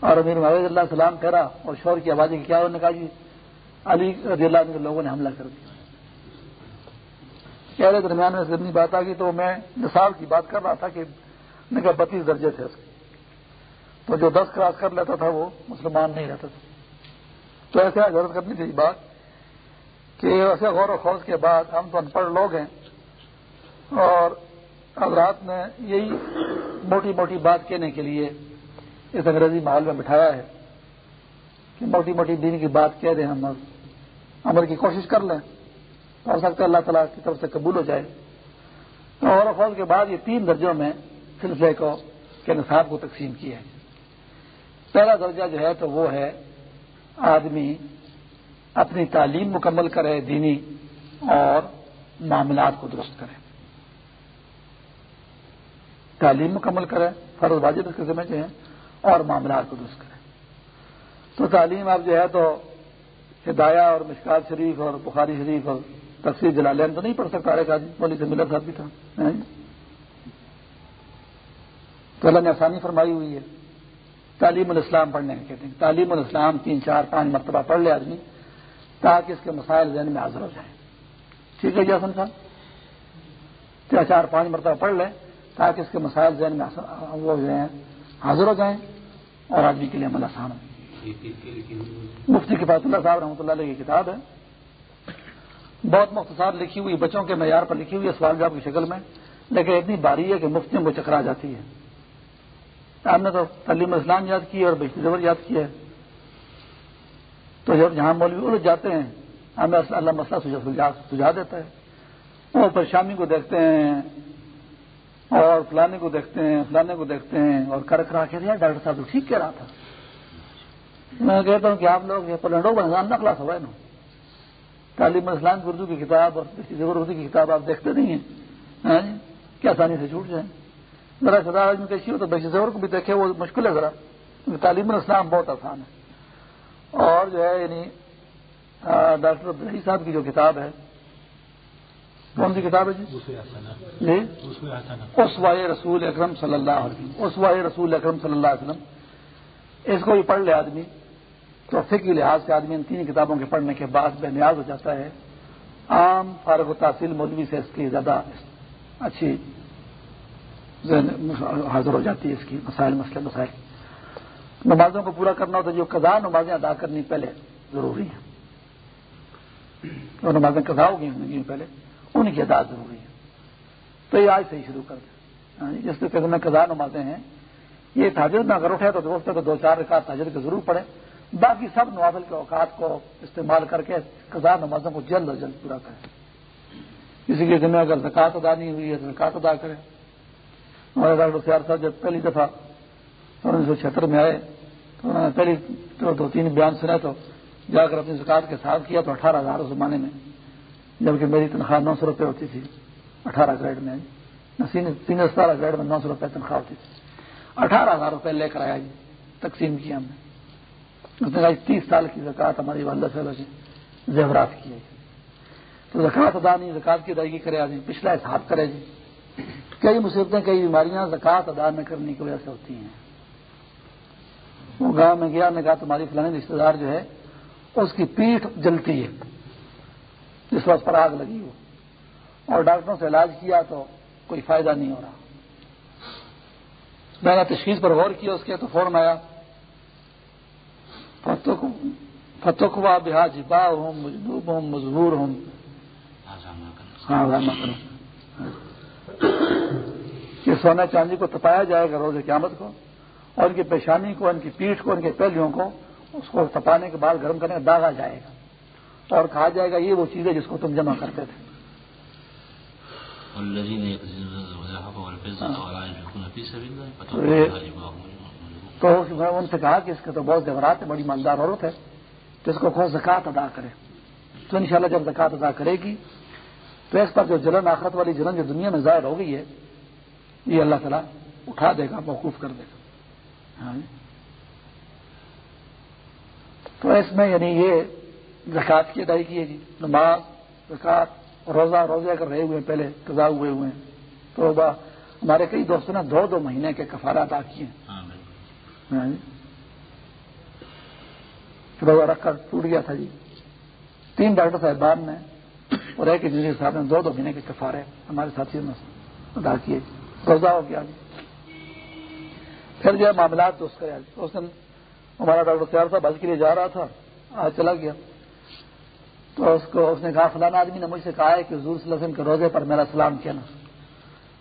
اور امیر محویز اللہ سلام کرا اور شور کی آواز کیا؟ انہوں نے کہا جی علی رضی اللہ کے لوگوں نے حملہ کر دیا۔ پہلے درمیان میں اتنی بات آ گئی تو میں نصاب کی بات کر رہا تھا کہ نے کہا بتیس درجے تھے اس کے۔ تو جو دس کراس کر لیتا تھا وہ مسلمان نہیں رہتا تھا۔ تو ایسے غرض کرنی تھی بات کہ ایسے غور و خوص کے بعد ہم تو ان پڑھ لوگ ہیں اور حضرات نے یہی موٹی موٹی بات کہنے کے لیے اس انگریزی ماحول میں بٹھایا ہے کہ موٹی موٹی دین کی بات کہہ دیں ہم عمل کی کوشش کر لیں۔ ہو سکتا ہے اللہ تعالیٰ کی طرف سے قبول ہو جائے۔ تو اور فوج کے بعد یہ تین درجوں میں سلسلے کو کے نصاب کو تقسیم کیا ہے۔ پہلا درجہ جو ہے تو وہ ہے آدمی اپنی تعلیم مکمل کرے، دینی اور معاملات کو درست کرے۔ تعلیم مکمل کرے، فرض واجب اس کے ذمہ جو ہیں اور معاملات کو درست کرے۔ تو تعلیم اب جو ہے تو ہدایہ اور مشکال شریف اور بخاری شریف اور تفصیل جلالین تو نہیں پڑھ سکتا ایک آدمی مولوی سے ملر صاحب بھی تھا۔ ہاں جی؟ تو اللہ نے آسانی فرمائی ہوئی ہے۔ تعلیم الاسلام پڑھنے کے کہتے ہیں۔ تعلیم الاسلام تین چار پانچ مرتبہ پڑھ لے آدمی تاکہ اس کے مسائل ذہن میں حاضر ہو جائیں۔ ٹھیک ہے جی حسن صاحب؟ تین چار پانچ مرتبہ پڑھ لیں تاکہ اس کے مسائل ذہن میں وہ جو ہیں حاضر ہو جائیں اور آدمی کے لیے عمل آسان ہو مفتی کفایت اللہ صاحب رحمۃ اللہ علیہ کی کتاب ہے۔ بہت مختصر لکھی ہوئی بچوں کے معیار پر لکھی ہوئی ہے سوال جواب کی شکل میں۔ لیکن اتنی باری ہے کہ مفتیوں کو چکرا جاتی ہے۔ آپ نے تو تعلیم اسلام یاد کی ہے اور بشتی زبر یاد کیا ہے۔ تو جب جہاں مولوی الجھ جاتے ہیں، ہمیں اللہ مسئلہ سجھا دیتا ہے۔ وہ پریشانی کو دیکھتے ہیں، اور فلانے کو دیکھتے ہیں، فلانے کو دیکھتے ہیں، اور کر کرا کے دیا ڈاکٹر صاحب تو ٹھیک کہہ رہا تھا۔ میں کہتا ہوں کہ آپ لوگ یہ کا نظام نہ کلاس ہوا ہے نا۔ تعلیم اسلام کی اردو کی کتاب اور زبر اردو کی کتاب آپ دیکھتے نہیں ہیں۔ ہاں جی؟ کیا آسانی سے چھوٹ جائیں؟ ذرا سدا آدمی کیسی ہو تو بیشی زبر کو بھی دیکھے وہ مشکل ہے ذرا۔ تعلیم اسلام بہت آسان ہے۔ اور جو ہے یعنی ڈاکٹر عبدالحی صاحب کی جو کتاب ہے کون سی کتاب ہے جی؟ جی؟ اسوائے رسول اکرم صلی اللہ علیہ وسلم۔ اسوائے رسول اکرم صلی اللہ علیہ وسلم۔ اس کو بھی پڑھ لے آدمی۔ تو فکری لحاظ سے آدمی ان تین کتابوں کے پڑھنے کے بعد بے نیاز ہو جاتا ہے۔ عام فارغ و تحصیل مولوی سے اس کی زیادہ اچھی حاضر ہو جاتی ہے اس کی مسائل، مسئلے، مسائل۔ نمازوں کو پورا کرنا ہوتا ہے، جو قضا نمازیں ادا کرنی پہلے ضروری ہے وہ نمازیں قضا ہوگی زندگی میں پہلے، ان کی ادا ضروری ہے تو یہ آج سے ہی شروع کر دیں۔ ہاں جی، جس طرح میں قضا نمازیں ہیں، یہ تاجر نہ اگر اٹھے تو دوست ہے تو دو چار رکعت تاجر کے ضرور پڑے باقی سب نوازل کے اوقات کو استعمال کر کے قضا نمازوں کو جلد از جلد پورا کریں۔ کسی کے ذمہ اگر زکات ادا نہیں ہوئی ہے تو زکات ادا کریں۔ ہمارے ڈاکٹر سیار صاحب جب پہلی دفعہ انیس سو چھہتر میں آئے تو انہوں نے پہلی دو تین بیان سنا تو جا کر اپنی زکات کے ساتھ کیا تو اٹھارہ ہزار اس زمانے میں، جبکہ میری تنخواہ نو سو روپئے ہوتی تھی۔ اٹھارہ گریڈ میں سینئر ستارہ گریڈ میں نو سو روپئے تنخواہ ہوتی تھی۔ اٹھارہ ہزار روپئے لے کر آیا جی تقسیم کیا ہم نے۔ اس نے کہا تیس سال کی زکات ہماری والدہ سے زیورات کی ہے۔ تو زکات ادا نہیں زکات کی ادائیگی کرے آدمی، پچھلا حساب کرے جی۔ کئی مصیبتیں، کئی بیماریاں زکات ادا نہ کرنے کی وجہ سے ہوتی ہیں۔ وہ گاؤں میں گیا نے کہا تمہاری فلانی رشتے دار جو ہے، اس کی پیٹھ جلتی ہے۔ جس وقت پر آگ لگی ہو۔ اور ڈاکٹروں سے علاج کیا تو کوئی فائدہ نہیں ہو رہا۔ میں نے تشخیص پر غور کیا، اس کے تو فوراً آیا۔ فتوقوا بہا جبا ہوں مجبوب ہوں مجبور ہوں کہ سونا چاندی کو تپایا جائے گا روز قیامت کو اور ان کی پیشانی کو ان کی پیٹھ کو ان کے پہلوؤں کو اس کو تپانے کے بعد گرم کرنے کا داغا جائے گا۔ اور کہا جائے گا یہ وہ چیز ہے جس کو تم جمع کرتے تھے۔ تو میں ان سے کہا کہ اس کے تو بہت زیورات ہے، بڑی مالدار عورت ہے، تو اس کو خود زکات ادا کرے۔ تو انشاءاللہ جب زکات ادا کرے گی، تو اس پر جو جلن، آخرت والی جلن جو دنیا میں ظاہر ہو گئی ہے، یہ اللہ تعالیٰ اٹھا دے گا، موقوف کر دے گا۔ ہاں جی۔ تو اس میں یعنی یہ زکات کی ادائیگی ہے جی نماز زکات روزہ، روزے کر رہے ہوئے پہلے قضا ہوئے ہوئے ہیں۔ تو ہمارے کئی دوستوں نے دو دو مہینے کے کفارہ ادا کیے ہاں جی۔ روزہ رکھ کر ٹوٹ گیا تھا جی۔ تین ڈاکٹر صاحبان نے اور ایک انجینئر صاحب نے دو دو مہینے کے کفارے ہمارے ساتھیوں نے ادا کیے۔ روزہ ہو گیا جی۔ پھر جو ہے معاملات تو اس کا اس دن ہمارا ڈاکٹر تیار صاحب حج کے لیے جا رہا تھا، آج چلا گیا۔ تو اس کو، اس نے کہا، فلانا آدمی نے مجھ سے کہا ہے کہ حضور صلی اللہ علیہ وسلم کے روزے پر میرا سلام کہنا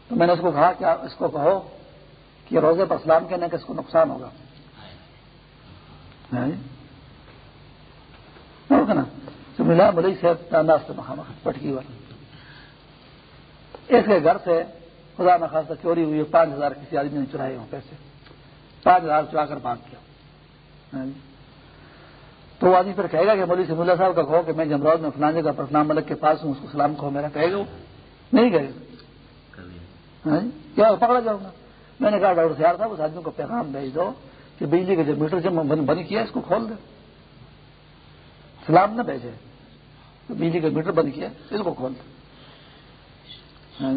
تو میں نے اس کو کہا کہ اس کو کہو؟ کہ روزے پر سلام کہنے کا اس کو نقصان ہوگا؟ نا؟ ملا ملئی سے مخام پٹکی والا۔ اس کے گھر سے خدا نخواستہ چوری ہوئی پانچ ہزار کسی آدمی نے چرائے ہوں پیسے۔ پانچ ہزار چرا کر بھاگ کیا۔ تو وہ آدمی پھر کہے گا کہ مولوی سے ملا صاحب کا کہو کہ میں جمرود میں فلانے کا پرفلام ملک کے پاس ہوں اس کو سلام کہو میرا کہے گا نہیں کہے گا۔ کیا پکڑا جاؤں گا؟ میں نے کہا ڈاکٹر سیار صاحب، اس آدمی کو پیغام بھیج دو کہ بجلی کا جب میٹر جب بند کیا اس کو کھول دے۔ سلام نہ بھیجے۔ بجلی کا میٹر بند کیا، اس کو کھول دیں ہاں؟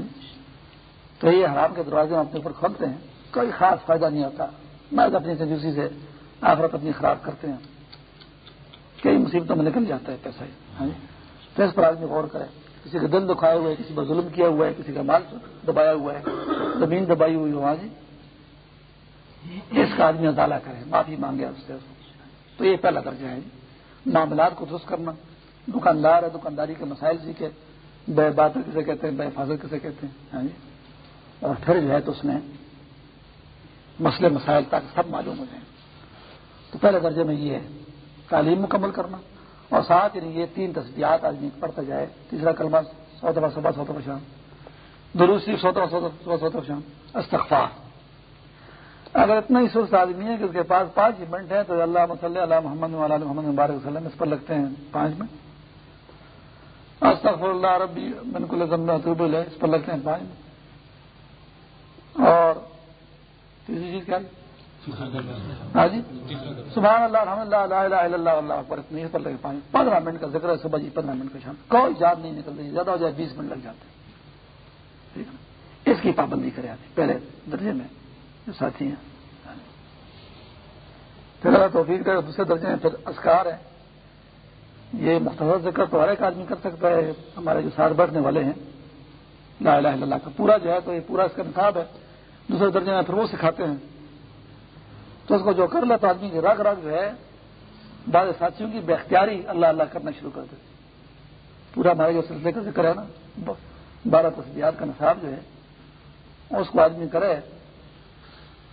تو یہ حرام کے دروازے ہم اپنے اوپر کھولتے ہیں، کوئی خاص فائدہ نہیں ہوتا۔ مرد اپنی کنجوسی سے آخرت اپنی خراب کرتے ہیں۔ کئی مصیبتوں میں نکل جاتا ہے پیسہ۔ ہاں؟ جی؟ تو اس پر آدمی غور کرے۔ کسی کا دل دکھایا ہوا ہے، کسی پر ظلم کیا ہوا ہے، کسی کا مال دبایا ہوا ہے، زمین دبائی ہوئی ہو ہاں جی۔ اس کا آدمی ازالہ کرے، معافی مانگے اس سے۔ تو یہ پہلا درجہ ہے جی۔ معاملات کو درست کرنا۔ دکاندار ہے، دکانداری کے مسائل سیکھے۔ بے بات کسے کہتے ہیں، بے حفاظت کسے کہتے ہیں ہاں جی۔ اور پھر جو ہے تو اس میں مسئلے، مسائل تک سب معلوم ہو جائیں۔ تو پہلے درجے میں یہ ہے، تعلیم مکمل کرنا۔ اور ساتھ ہی یہ تین تصدیات آدمی پڑھتا جائے تیسرا کلمہ سو دفعہ صبح، سو دفعہ شام۔ دروسی سو دفعہ صبح، سو دفعہ شام۔ استغفار۔ اگر اتنا ہی سست آدمی ہے کہ اس کے پاس پانچ ہی منٹ ہے تو اللہ مسلم اللہ محمد محمد مبارک وسلم، اس پر لگتے ہیں پانچ میں استغفر اللہ ربی، من کو ہے اس پر لگتے ہیں پانچ میں اور تیسری چیز کیا؟ ہاں جی؟ سبحان اللہ، الحمد اللہ الہ الا اللہ اللہ اکبر، اتنی پر لگے پانچ، پندرہ منٹ کا ذکر ہے، صبح جی پندرہ منٹ کا شام۔ کوئی یاد نہیں نکلتی زیادہ ہو جائے بیس منٹ لگ جاتے ٹھیک ہے۔ اس کی پابندی کرے آتی پہلے درجے میں، جو ساتھی ہیں۔ پھر اگر توفیق کرے، دوسرے درجے میں پھر اسکار ہے یہ مختصر ذکر تو ہر ایک آدمی کر سکتا ہے، ہمارے جو ساتھ بیٹھنے والے ہیں۔ لا الہ الا اللہ کا پورا جو ہے تو یہ پورا اس کا نصاب ہے۔ دوسرے درجے میں پھر وہ سکھاتے ہیں۔ تو اس کو جو کر لیتا آدمی کی رگ رگ جو ہے، بعض ساتھیوں کی بے اختیاری اللہ اللہ کرنا شروع کر دیتے پورا ہمارے جو سلسلے کا ذکر ہے نا بارہ تصویرات کا نصاب جو ہے، اس کو آدمی کرے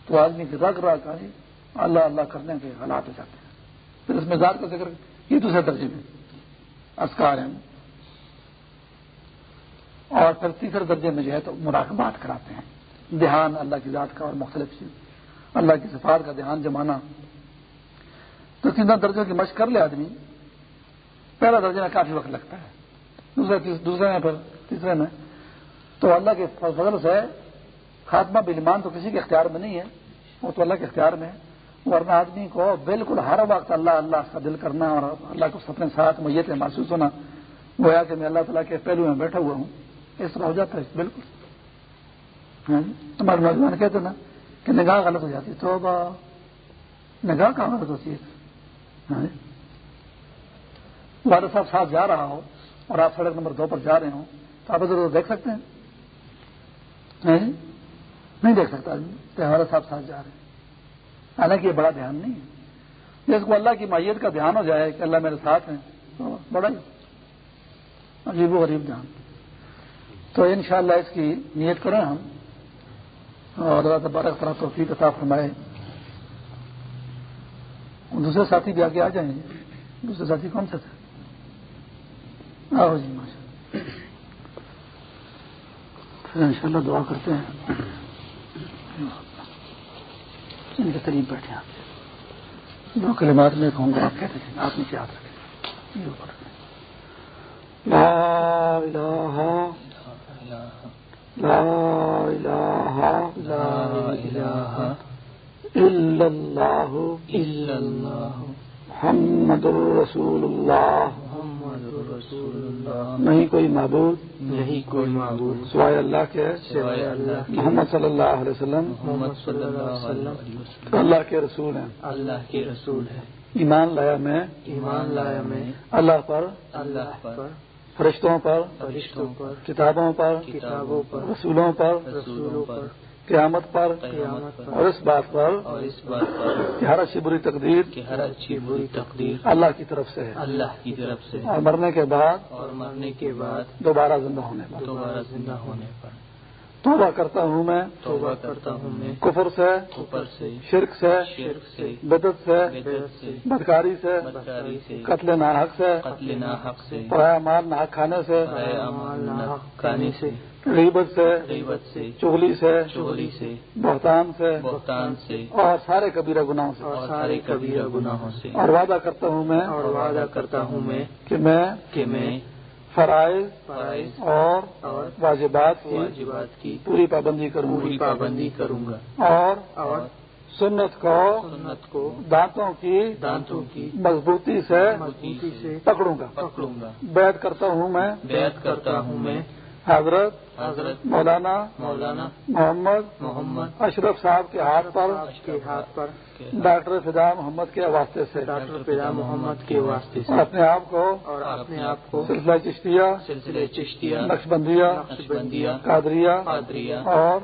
تو آدمی کی رگ رگ اللہ اللہ کرنے کے حالات ہو جاتے ہیں۔ پھر اس میں ذات کا ذکر، یہ دوسرے درجے میں اسکار ہیں۔ اور پھر تیسرے درجے میں جو ہے تو مراقبات کراتے ہیں۔ دھیان اللہ کی ذات کا اور مختلف چیز اللہ کی صفات کا دھیان جمانا۔ تو تینوں درجوں کی مشق کر لے آدمی، پہلا درجے میں کافی وقت لگتا ہے۔ دوسرے دوسرے میں پھر تیسرے میں۔ تو اللہ کے فضل سے خاتمہ بلمان تو کسی کے اختیار میں نہیں ہے، وہ تو اللہ کے اختیار میں ہے۔ ورنہ آدمی کو بالکل ہر وقت اللہ اللہ کا دل کرنا اور اللہ کو اپنے ساتھ میت محسوس ہونا۔ گویا کہ میں اللہ تعالیٰ کے پہلو میں بیٹھا ہوا ہوں۔ اس طرح ہو جاتا ہے، بالکل۔ ہاں جی؟ ہمارے نوجوان کہتے نا کہ نگاہ غلط ہو جاتی ہے۔ تو نگاہ کہاں غلط ہوتی ہے والد صاحب ساتھ جا رہا ہو اور آپ سڑک نمبر دو پر جا رہے ہوں، تو آپ ادھر دیکھ سکتے ہیں؟ ہاں جی؟ نہیں دیکھ سکتا والد صاحب ساتھ جا رہے ہیں۔ حالانکہ یہ بڑا دھیان نہیں ہے۔ جس کو اللہ کی مائیت کا دھیان ہو جائے کہ اللہ میرے ساتھ ہیں، تو بڑا ہی۔ عجیب و غریب دھیان۔ تو انشاءاللہ اس کی نیت کریں ہم۔ اور اللہ تبارک طرح توفیق عطا فرمائے۔ دوسرے ساتھی بھی آگے آ جائیں۔ گے دوسرے ساتھی کون سے تھے آؤ جی ماشاء پھر ان شاء اللہ دعا کرتے ہیں۔ ان کے قریب بیٹھے آپ۔ دو کلمات میں کہوں گا، آپ کہتے ہیں، آپ نیچے یاد رکھیں۔ لا الہ لا الہ لا الہ الا اللہ الا اللہ محمد الرسول اللہ نہیں کوئی معبود نہیں کوئی معبود سوائے اللہ کے سوائے اللہ محمد صلی اللہ علیہ وسلم محمد صلی اللہ علیہ وسلم اللہ کے رسول ہیں۔ اللہ کے رسول ہے ایمان لایا میں ایمان لایا میں اللہ پر اللہ پر فرشتوں پر فرشتوں پر کتابوں پر کتابوں پر رسولوں پر رسولوں پر قیامت پر قیامت پر اور اس بات پر اور اس بات پر کہ ہر اچھی بری تقدیر کہ ہر اچھی بری تقدیر اللہ کی طرف سے ہے۔ اللہ کی طرف سے اور مرنے کے بعد اور مرنے کے بعد دوبارہ زندہ ہونے پر۔ دوبارہ زندہ ہونے پر۔ توبہ کرتا ہوں میں. توبہ کرتا ہوں میں. کفر سے. اوپر سے. شرک سے. شرک سے. بدت سے. بدکاری سے. بدکاری سے. قتل ناحق سے. قتل ناحق سے. پرایا مال ناحق کھانے سے. برائے اعمال ناحق کھانے سے. غیبت سے. غیبت سے. چغلی سے. چوری سے. بہتان سے. بہتان سے. اور سارے کبیرہ گناہوں سے. اور سارے کبیرہ گناہوں سے. اور وعدہ کرتا ہوں میں اور وعدہ کرتا ہوں میں کہ میں کہ میں فرائض اور اور واجبات کی واجبات کی پوری پابندی کروں پوری گی پابندی کروں گا۔ اور اور سنت کو سنت کو دانتوں کی دانتوں کی مضبوطی سے مضبوطی سے پکڑوں گا۔ پکڑوں گا۔ بیعت کرتا ہوں میں۔ بیعت کرتا ہوں میں۔ حضرت حضرت مولانا مولانا محمد محمد اشرف صاحب کے ہاتھ پر کے ہاتھ پر ڈاکٹر فدا محمد کے واسطے سے۔ ڈاکٹر پیدا محمد کے واسطے سے۔ اپنے آپ کو۔ اور اپنے آپ کو۔ سلسلہ چشتیہ۔ سلسلے چشتیہ۔ نقش قادریہ۔ قادریہ۔ اور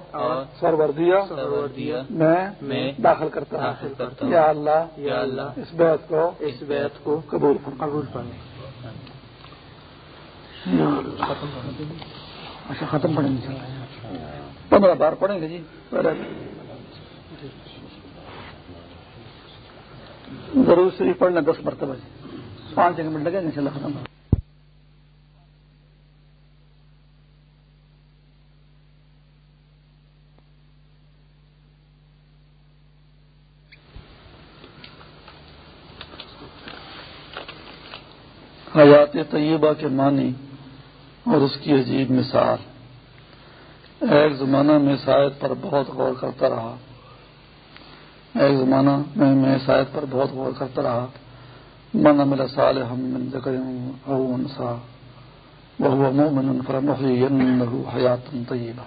سروردیہ سروردیہ میں میں داخل کرتا داخل کرتا ہوں۔ یا اللہ یا اللہ۔ اس بیعت کو اس بیعت کو قبول قبول فرمائے اچھا ختم پڑھیں گے۔ پندرہ بار پڑھیں گے جی پہلے ضرور سے پڑھنا دس مرتبہ جی۔ پانچ ایک منٹ لگے گا ان شاء اللہ ختم۔ حیات طیبہ کے معنی اور اس کی عجیب مثال۔ ایک زمانہ میں شاید پر بہت غور کرتا رہا۔ ایک زمانہ میں میں شاید پر بہت غور کرتا رہا۔ من عمل صالحا من ذکر او انسا وهو مؤمن فلنحيينه حیات طیبہ۔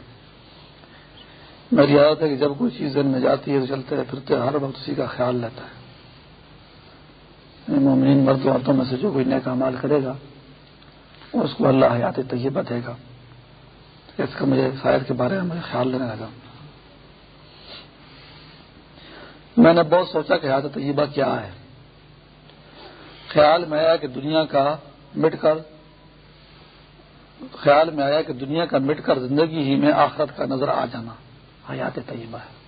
میری عادت ہے کہ جب کوئی چیز دن میں جاتی ہے تو چلتے پھرتے ہر وقت اسی کا خیال لیتا ہے۔ یعنی مومنین مرد عورتوں میں سے جو کوئی نیک مال کرے گا، اس کو اللہ حیات طیبہ دے گا۔ اس کا مجھے شاید کے بارے میں مجھے خیال لینے لگا۔ میں نے بہت سوچا کہ حیات طیبہ کیا ہے۔ خیال میں آیا کہ دنیا کا مٹ کر، خیال میں آیا کہ دنیا کا مٹ کر زندگی ہی میں آخرت کا نظر آ جانا حیات طیبہ ہے۔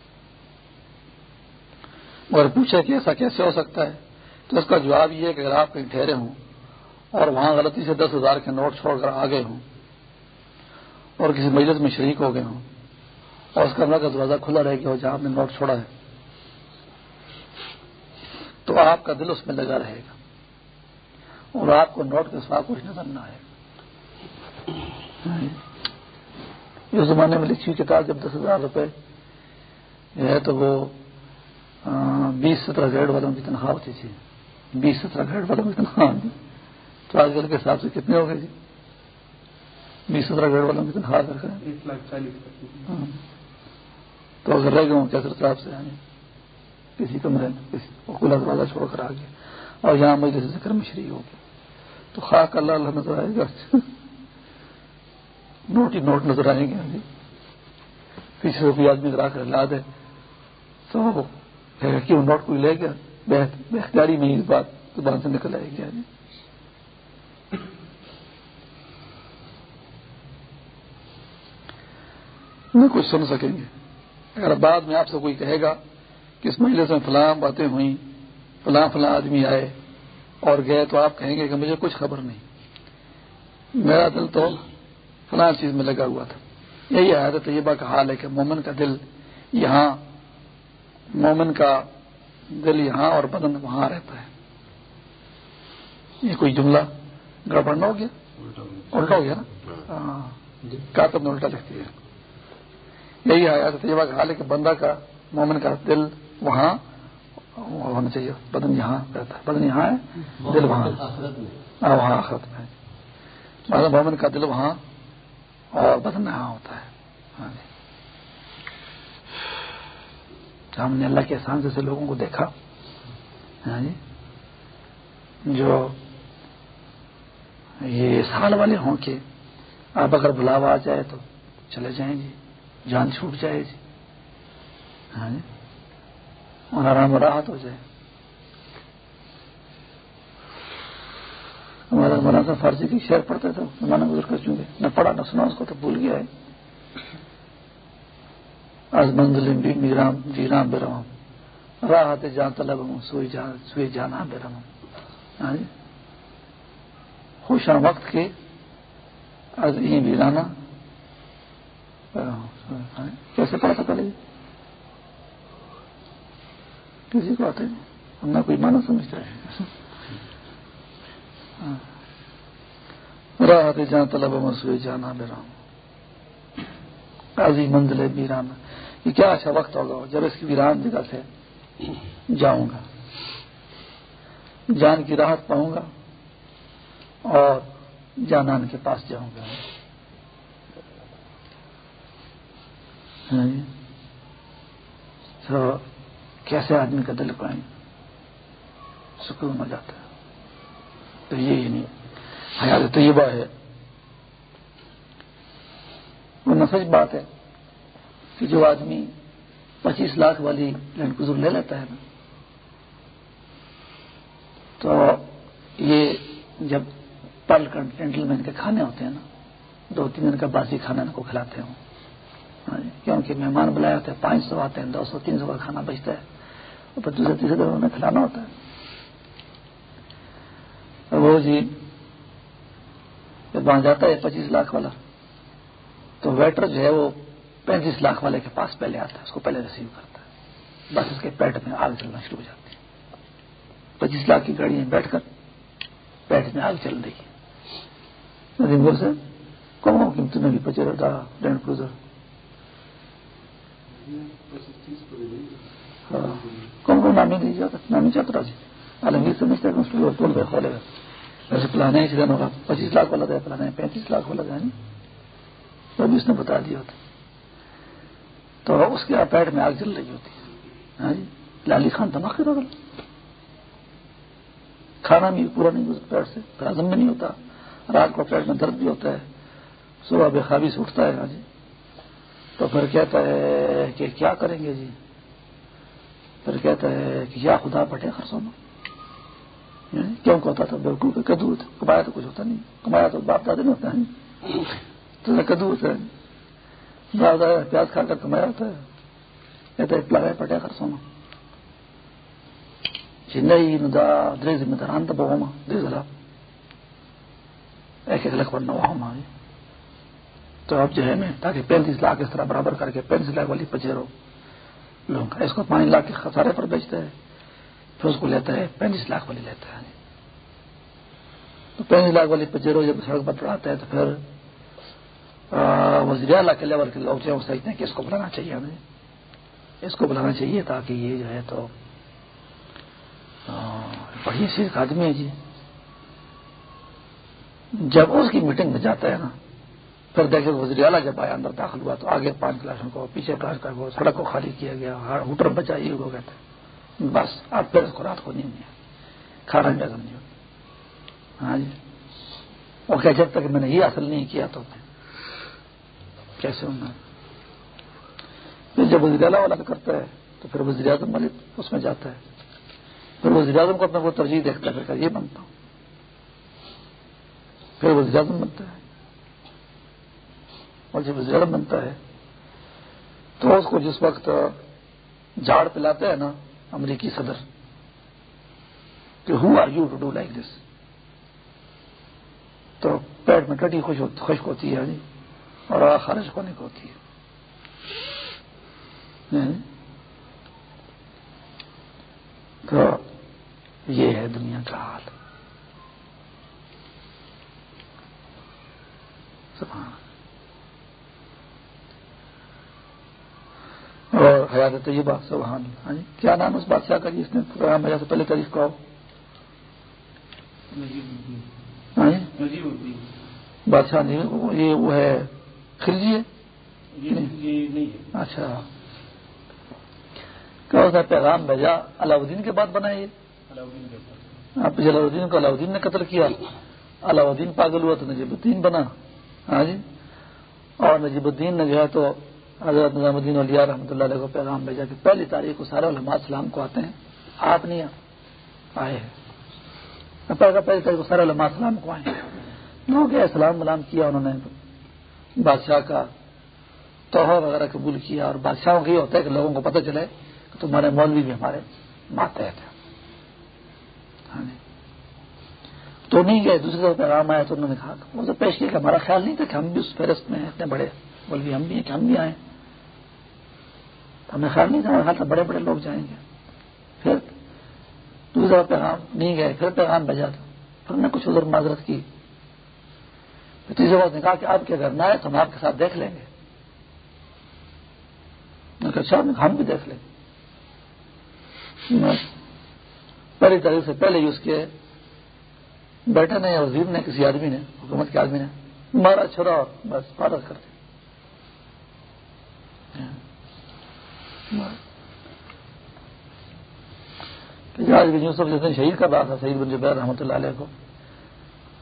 مگر پوچھا کہ ایسا کیسے ہو سکتا ہے؟ تو اس کا جواب یہ ہے کہ اگر آپ کہیں ٹھہرے ہوں اور وہاں غلطی سے دس ہزار کے نوٹ چھوڑ کر آ گئے ہوں اور کسی مجلس میں شریک ہو گئے ہوں اور اس کمرہ کا دروازہ کھلا رہے گا جہاں آپ نے نوٹ چھوڑا ہے تو آپ کا دل اس میں لگا رہے گا اور آپ کو نوٹ کے سوا کچھ نظر نہ آئے اس زمانے میں لکھی کتاب جب دس ہزار روپے جو ہے تو وہ بیس سترہ گریڈ والوں کی تنخواہ ہوتی تھی۔ بیس سترہ گریڈ والوں کی تنخواہ تو آج کل کے حساب سے کتنے ہو گئے جی؟ بیس سترہ گریڈ والوں کی تنخواہ کر کے تو اگر رہ گئے ہوں کیسر صاحب سے؟ آئے کسی کمرے میں کسی کھلا دروازہ چھوڑ کر آگے اور یہاں مجھے ذکر میں شریک ہو گیا۔ تو خاک اللہ اللہ نظر آئے گا۔ نوٹ ہی نوٹ نظر آئیں گے۔ ہاں جی۔ پیچھے سے کوئی آدمی کرا کر لا دے۔ تو کیوں نوٹ کوئی لے گیا؟ بے اختیاری میں اس بات زبان سے نکل آئے گیا ہاں جی۔ نہ کچھ سن سکیں گے۔ اگر بعد میں آپ سے کوئی کہے گا کہ اس مجلس میں فلاں باتیں ہوئیں فلاں فلاں آدمی آئے اور گئے تو آپ کہیں گے کہ مجھے کچھ خبر نہیں۔ میرا دل تو فلاں چیز میں لگا ہوا تھا۔ یہی آیا طیبہ کا حال ہے کہ مومن کا دل یہاں مومن کا دل یہاں اور بدن وہاں رہتا ہے۔ یہ کوئی جملہ گڑبڑ نہ ہو گیا؟ الٹا ہو گیا۔ نا؟ ہاں۔ کاتب نے الٹا لکھتی ہے یہی آیا طیبہ کا حال ہے کہ بندہ کا مومن کا دل وہاں ہونا چاہیے۔ بدن یہاں رہتا ہے۔ بدن یہاں ہے، دل وہاں۔ ہاں وہاں آخرت میں مومن کا دل وہاں اور بدن یہاں ہوتا ہے۔ ہاں جی۔ ہم نے اللہ کے احسان سے لوگوں کو دیکھا۔ ہاں جی۔ جو یہ سال والے ہوں کہ آپ اگر بلاوا آ جائے تو چلے جائیں جی جان چھوٹ جائے جی ہاں جی۔ اور آرام راحت ہو جائے۔ ہمارا مولانا صاحب فارسی کی شعر پڑھتا تھا زمانہ گزر کر چونکہ نہ پڑھا نہ سنا، اس کو تو بھول گیا ہے۔ آج منزل میرام جیرام بے رہا راحت جان طلب ہوں، سوئی جان، سوئی جانا بے رہا ہوں جی۔ خوش وقت کے آج یہ ویرانا کیسے پڑھا تھا پہلے؟ کسی کو آتے نہیں ہم نہ کوئی مانا سمجھتا ہے ہاں۔ راحت جان طلب مسوئی جانا بے رہا عظیم منزل ویران۔ یہ کیا اچھا وقت ہوگا؟ جب اس کی ویران جگہ سے جاؤں گا۔ جان کی راحت پاؤں گا اور جانان کے پاس جاؤں گا۔ ہاں جی۔ تو کیسے آدمی کا دل پائیں سکون ہو جاتا ہے؟ تو یہ نہیں حیات طیبہ ہے۔ وہ سچ بات ہے کہ جو آدمی پچیس لاکھ والی لینڈ کزور لے لیتا ہے نا، تو یہ جب پل کنٹینٹل مین کے کھانے ہوتے ہیں نا، دو تین دن کا باسی کھانا ان کو کھلاتے ہوں۔ ہاں جی، کیونکہ مہمان بلائے ہوتے ہیں، پانچ سو آتے ہیں، دو سو، تین سو کا کھانا بچتا ہے۔ اور پھر دوسرے تیسرے دن انہیں کھلانا ہوتا ہے۔ وہ جی جب وہاں جاتا ہے پچیس لاکھ والا، تو ویٹر جو ہے وہ پینتیس لاکھ والے کے پاس پہلے آتا ہے، اس کو پہلے ریسیو کرتا ہے۔ بس اس کے پیٹ میں آگ چلنا شروع ہو جاتی ہے۔ پچیس لاکھ کی گاڑی میں بیٹھ کر پیٹ میں آگ چل رہی ہے۔ ندیم سے کون قیمت میں بھی پچے رہتا لینڈ کروزر ہاں کون کون نامی نہیں جاتا نامی چاہتا جی عالمگیر سے نہیں کھولے گا ویسے پلانے ہوگا پچیس لاکھ والا تھا پلانے پینتیس لاکھ والا تھا وہ بھی اس نے بتا دیا ہوتا تو اس کے پیٹ میں آگ جل رہی ہوتی ہے ہاں جی لالی خان دھماکے بدل کھانا بھی پورا نہیں گزرتا پیٹ سے پھر ہزم میں نہیں ہوتا رات کو پیٹ میں درد بھی ہوتا ہے صبح بے خوابی سے اٹھتا ہے ہاں جی تو پھر کہتا ہے کہ کیا کریں گے جی پھر کہتا ہے کہ یا خدا پٹے خرسوں میں۔ یعنی کیوں کہتا تھا؟ بالکل کدو کمایا تو کچھ ہوتا نہیں۔ کمایا تو باپ دادا نہیں ہوتا ہے۔ تو کدو ہوتا ہے باپ دادا پیاز کھا کر کمایا ہوتا ہے۔ کہتا ہے پلایا پٹے خرسوں میں۔ جی چنئی ندا درے ذمہ داران تو بہما دے ذرا۔ ایک ایک لاکھ پڑھنا وہاں تو اب جو ہے میں تاکہ پینتیس لاکھ اس طرح برابر کر کے پینتیس لاکھ والی پچیرو لوگوں کا۔ اس کو پانچ لاکھ کے خسارے پر بیچتا ہے، پھر اس کو لیتا ہے، پینتیس لاکھ والی لیتا ہے۔ تو پینتیس لاکھ والی پچیرو جب سڑک پر چڑھاتا ہے تو پھر وزیر اعلیٰ کے لیول کے لوگ جو سمجھتے ہیں کہ اس کو بلانا چاہیے ہمیں۔ اس کو بلانا چاہیے تاکہ یہ جو ہے تو بڑی سی آدمی ہے جی۔ جب اس کی میٹنگ میں جاتا ہے نا پھر دیکھے وزیر اعلیٰ جب آیا اندر داخل ہوا تو آگے پانچ کلاسوں کو، پیچھے کلاس کا سڑک کو خالی کیا گیا ہاں، ہوٹل بچائی کو کہتے بس، آپ پھر اس کو رات کو نہیں ہے کھانا جگہ نہیں۔ ہوتا ہاں جی۔ وہ کہ جب تک میں نے یہ حاصل نہیں کیا تو میں کیسے ہوں پھر جب وزیر اعلیٰ والا کرتا ہے تو پھر وزیر اعظم ملک اس میں جاتا ہے۔ پھر وزیر اعظم کو اپنا وہ ترجیح دیکھتا ہے، پھر یہ بنتا ہوں۔ پھر وزیر اعظم بنتا ہے۔ اور جب وزیر بنتا ہے، تو اس کو جس وقت جھاڑ پلاتے ہیں نا، امریکی صدر، کہ who are you to do like this تو پیٹ میں کٹی خشک ہوتی ہے جی اور خارج ہونے کو ہوتی ہے۔ یعنی، تو یہ ہے دنیا کا حال۔ سبحان اور حیات طیبہ سبحان ہاں جی کیا نام اس بادشاہ کا جی؟ اس نے پروگرام بھیجا سے پہلے تاریخ کو آؤ۔ ہاں جی؟ بادشاہ نہیں یہ وہ ہے خلجی ہے؟ اچھا۔ کیا اس نے پیغام بھیجا۔ علاؤدین کے بعد بنا یہ آپ علاؤدین کو علاؤدین نے قتل کیا۔ علاؤدین پاگل ہوا تو نجیب الدین بنا۔ ہاں جی۔ اور نجیب الدین نے جو ہے تو حضرت نظام الدین علیہ رحمۃ اللہ علیہ کو پیغام بھیجا کہ پہلی تاریخ کو سارے علماء السلام کو آتے ہیں۔ آپ نہیں آئے ہیں۔ پہلی تاریخ کو سارے علماء السلام کو آئے لوگ السلام ولام کیا انہوں نے۔ بادشاہ کا توحفہ وغیرہ قبول کیا اور بادشاہوں کا یہ ہوتا ہے کہ لوگوں کو پتہ چلے کہ تمہارے مولوی بھی ہمارے ماتحت ہیں۔ ہاں جی۔ تو نہیں گئے، دوسرے طرف پیغام آیا تو انہوں نے کہا وہ تو پیش کیا کہ ہمارا خیال نہیں تھا کہ ہم بھی اس فہرست میں اتنے بڑے مولوی ہم بھی ہیں کہ ہم بھی آئے۔ ہمیں خیال نہیں تھا خیال تھا بڑے بڑے لوگ جائیں گے۔ پھر دوسرا پیغام، نہیں گئے، پھر پیغام بھیجا تھا۔ پھر نے کچھ ادھر معذرت کی۔ تیسرے وقت نے کہا کہ آپ کے گھر نہ آئے تو ہم آپ کے ساتھ دیکھ لیں گے۔ اچھا ہم بھی دیکھ لیں گے۔ پہلی تاریخ سے پہلے ہی اس کے بیٹے نے یا وزیر نے، کسی آدمی نے، حکومت کے آدمی نے مارا، چھڑا اور بس پارت کر دیا جی آج بن یوسف جس دن شہید کر رہا تھا، سعید بن جبیر رحمۃ اللہ علیہ کو،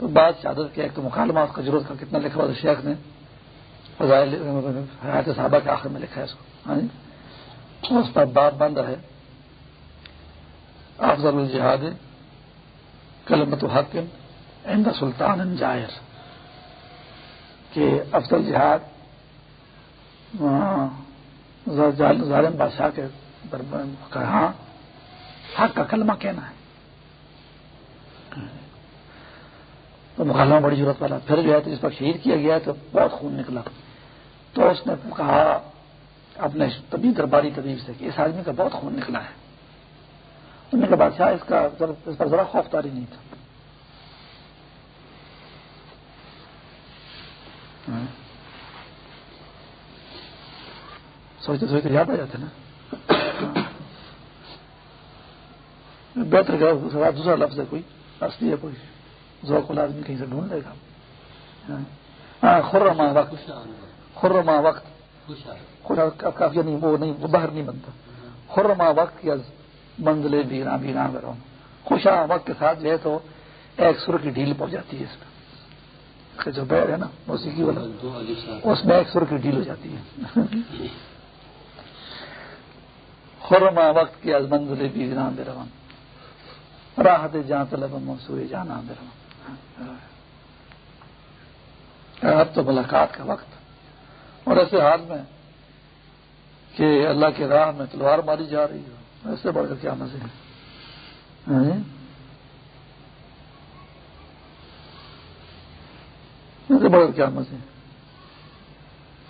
تو بعد شہادت کیا ایک تو مکالمہ اس کا ضرورت کا کتنا لکھا ہوا شیخ نے حیات صحابہ کے آخر میں لکھا ہے اس کو ہاں جی؟ اس پر بات بند ہے افضل الجہاد کلمت حق عند سلطان جائر کہ افضل جہاد ظالم بادشاہ کے ہاں حق کا کلمہ کہنا ہے۔ تو مکالمہ بڑی ضرورت والا، پھر جو ہے تو جس پر شہید کیا گیا تو بہت خون نکلا۔ تو اس نے کہا اپنے طبی درباری طبیب سے کہ اس آدمی کا بہت خون نکلا ہے۔ انہوں نے کہا، بادشاہ، اس کا اس پر ذرا خوف تاری نہیں تھا ہاں۔ سوچتے سوچتے یاد آ جاتے نا۔ بہتر کا دوسرا لفظ ہے کوئی اصلی ہے کوئی۔ ذوق آدمی کہیں سے ڈھونڈ لے گا۔ ہاں خرما وقت خرما وقت۔ کافی نہیں وہ نہیں وہ باہر نہیں بنتا۔ خرما وقت کی منزلے بینا بینا رہوں خوشا وقت کے ساتھ جو ہے تو ایک سر کی ڈھیل پہنچ جاتی ہے اس میں جو بیر ہے نا موسیقی والا اس میں ایک سر کی ڈھیل ہو جاتی ہے۔ خرما وقت کی از منزل بینا بے رواں راحت جہاں طلب موسوری جانا بے رواں اب تو ملاقات کا وقت۔ اور ایسے حال میں کہ اللہ کے راہ میں تلوار ماری جا رہی ہو، ایسے بڑھ کر کیا مزے ہیں؟ ہاں؟ ایسے بڑھ کر کیا مزے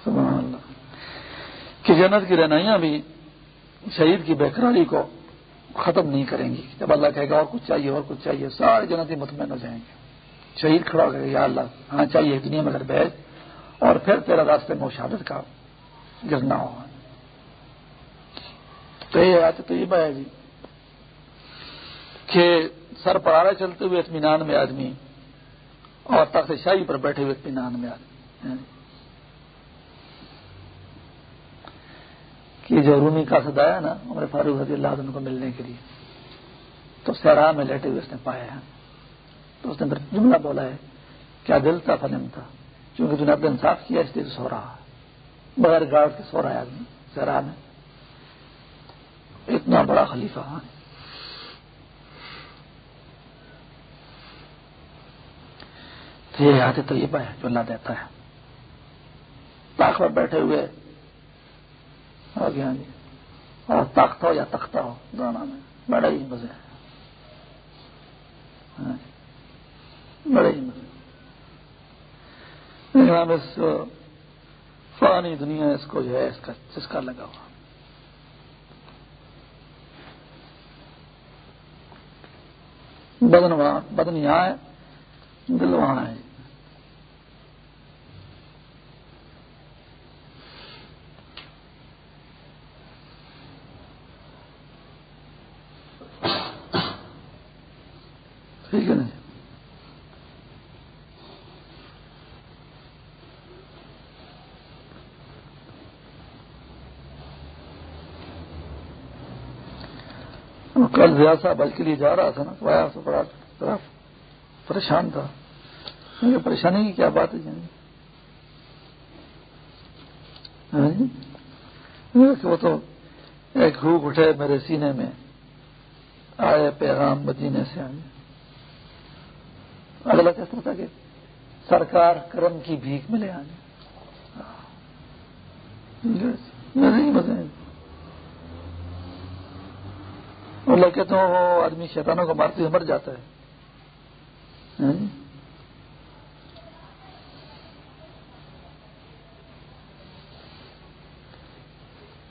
سبحان اللہ۔ کہ جنت کی رہنائیاں بھی شہید کی بےقراری کو ختم نہیں کریں گی۔ جب اللہ کہے گا اور کچھ چاہیے، اور کچھ چاہیے سارے جنتی مطمئن ہو جائیں گے شہید کھڑا ہو یا اللہ ہاں چاہیے، دنیا میں بیچ اور پھر تیرا راستے میں شہادت کا گرنا ہوگا تو یہ آتے تو یہ بات جی کہ سر پر آ رہے چلتے ہوئے اطمینان میں آدمی، اور تخت شاہی پر بیٹھے ہوئے اطمینان میں آدمی۔ کہ جو رومی کا سدایا نا ہمارے فاروق رضی اللہ عنہ کو ملنے کے لیے، تو سیرا میں لیٹے ہوئے اس نے پایا ہے۔ تو اس نے اندر جملہ بولا ہے، کیا دل تھا فلم تھا؟ کیونکہ تم نے اپنے انصاف کیا، اس لیے سو رہا بغیر گارڈ کے سو رہا ہے آدمی سیرا میں اتنا بڑا خلیفہ ہاں تو یہ آتے تو یہ پائے جو اللہ دیتا ہے۔ تاخ بیٹھے ہوئے آگے جی اور تخت ہو یا تختہ ہو دونوں میں بڑا ہی مزے ہاں جی۔ بڑے ہی مزے ہم اس فانی دنیا اس کو جو ہے، اس کا چسکا لگا ہوا۔ بدن وہاں، بدن یہاں ہے، دل وہاں ہے ٹھیک ہے نا کل ضیاء صاحب کے لیے جا رہا تھا نا تو آیا تو بڑا پریشان تھا۔ پریشانی کی کیا بات ہے ہاں جی؟ وہ تو ایک روپ اٹھے میرے سینے میں، آئے پیغام مدینے سے آئے اگلا کہتا تھا کہ سرکار کرم کی بھیک ملے آنے نہیں مزے ہاں. اللہ کہتے ہیں وہ آدمی شیطانوں کو مارتے ہوئے مر جاتا ہے۔ ہاں جی؟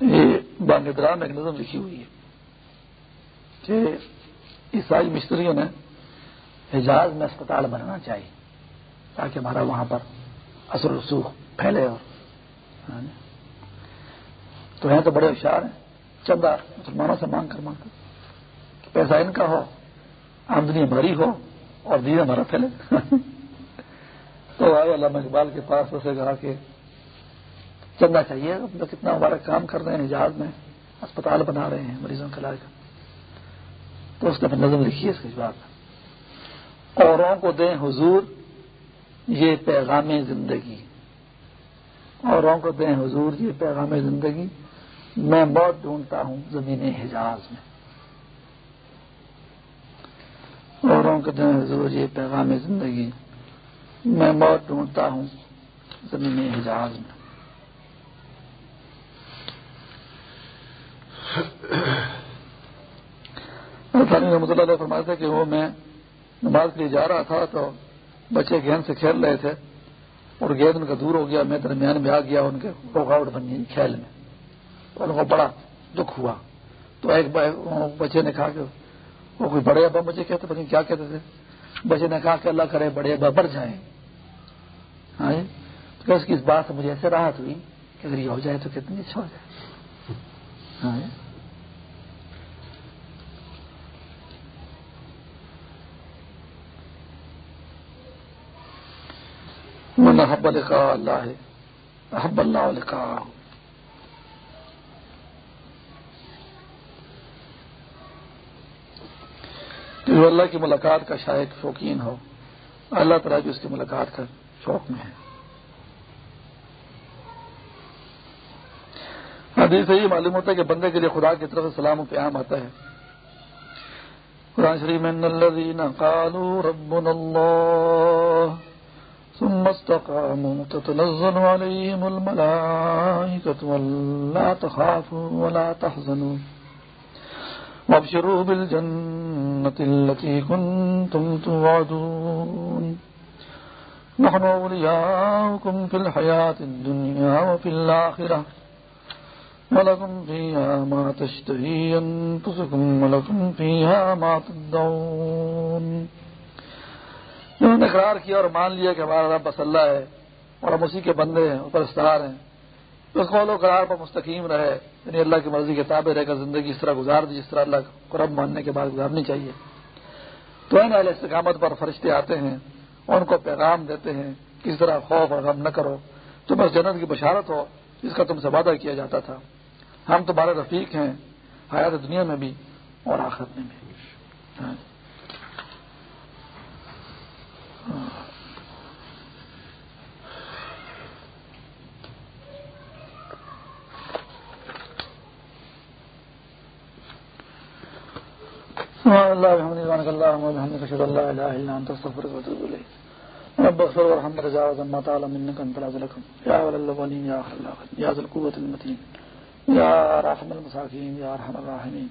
یہ میں ایک نظم لکھی ہوئی ہے کہ عیسائی مستریوں نے حجاز میں اسپتال بنانا چاہیے تاکہ ہمارا وہاں پر اثر رسوخ پھیلے اور ہاں جی؟ تو ہیں تو بڑے ہوشیار ہیں۔ چندہ مسلمانوں سے مانگ کر مانگ کر پیسہ ان کا ہو، آمدنی ہماری ہو اور دین ہمارا پھیلے۔ تو آئے علامہ اقبال کے پاس اسے کہا کہ چلنا چاہیے کتنا ہمارا کام کر رہے ہیں حجاز میں اسپتال بنا رہے ہیں مریضوں کا علاج۔ تو اس نے اپنی نظم لکھی ہے اس کے بعد اوروں کو دیں حضور، یہ پیغام زندگی۔ اوروں کو دیں حضور، یہ پیغام زندگی۔ میں بہت ڈھونڈتا ہوں زمین حجاز میں۔ اوروں کو دیں حضور یہ پیغام زندگی میں بہت ڈھونڈتا ہوں، زمین حجاز میں۔ رحمۃ اللہ فرمایا تھا کہ وہ میں نماز کے لیے جا رہا تھا تو بچے گیند سے کھیل رہے تھے اور گیند ان کا دور ہو گیا، میں درمیان میں آ گیا، ان کے رکاوٹ بن گئی کھیل میں۔ تو ان کو بڑا دکھ ہوا۔ تو ایک بچے نے کہا کہ وہ کوئی بڑے ابا مجھے کہتے پتہ کیا کہتے تھے؟ بچے نے کہا کہ اللہ کرے بڑے ابا بڑھ جائیں۔ ہاں جی؟ تو اس کی اس بات سے مجھے ایسے راحت ہوئی کہ اگر یہ ہو جائے تو کتنی اچھا ہو جائے ہاں جی؟ حب لکھا اللہ، حب اللہ لکھا جو اللہ کی ملاقات کا شاید شوقین ہو، اللہ تعالیٰ بھی اس کی ملاقات کا شوق میں ہے۔ حدیث سے یہ معلوم ہوتا ہے کہ بندے کے لیے خدا کی طرف سے سلام و پیام آتا ہے۔ قرآن شریف میں، الذین قالوا ربنا اللہ ثم استقاموا تتنزل عليهم الملائكة ولا تخافوا ولا تحزنوا۔ وابشروا بالجنة التي كنتم توعدون. نحن أولياؤكم في الحياة الدنيا وفي الآخرة. ولكم فيها ما تشتهي أنفسكم ولكم فيها ما تدعون. انہوں نے اقرار کیا اور مان لیا کہ ہمارا رب بس اللہ ہے اور ہم اسی کے بندے ہیں اوپر استعار ہیں۔ اس قول و قرار پر مستقیم رہے یعنی اللہ کی مرضی کے تابع رہ کر زندگی اس طرح گزار دی جس طرح اللہ کو رب ماننے کے بعد گزارنی چاہیے۔ تو ان اہل استقامت پر فرشتے آتے ہیں، ان کو پیغام دیتے ہیں، کس طرح خوف اور غم نہ کرو، تو بس جنت کی بشارت ہو، جس کا تم سے وعدہ کیا جاتا تھا۔ ہم تمہارے رفیق ہیں، حیات دنیا میں بھی اور آخرت میں بھی۔ ہاں۔ ہاں۔ اللہ، الحمد لله وبحمدك اشهد ان لا اله الا انت استغفرك واتوب اليك رب اغفر وارحم وتجاوز ما تعالى منك انت العزيز الحكيم يا اول الاولين يا اخر الاخرين يا ذا القوه المتين يا رحم المساكين يا ارحم الراحمين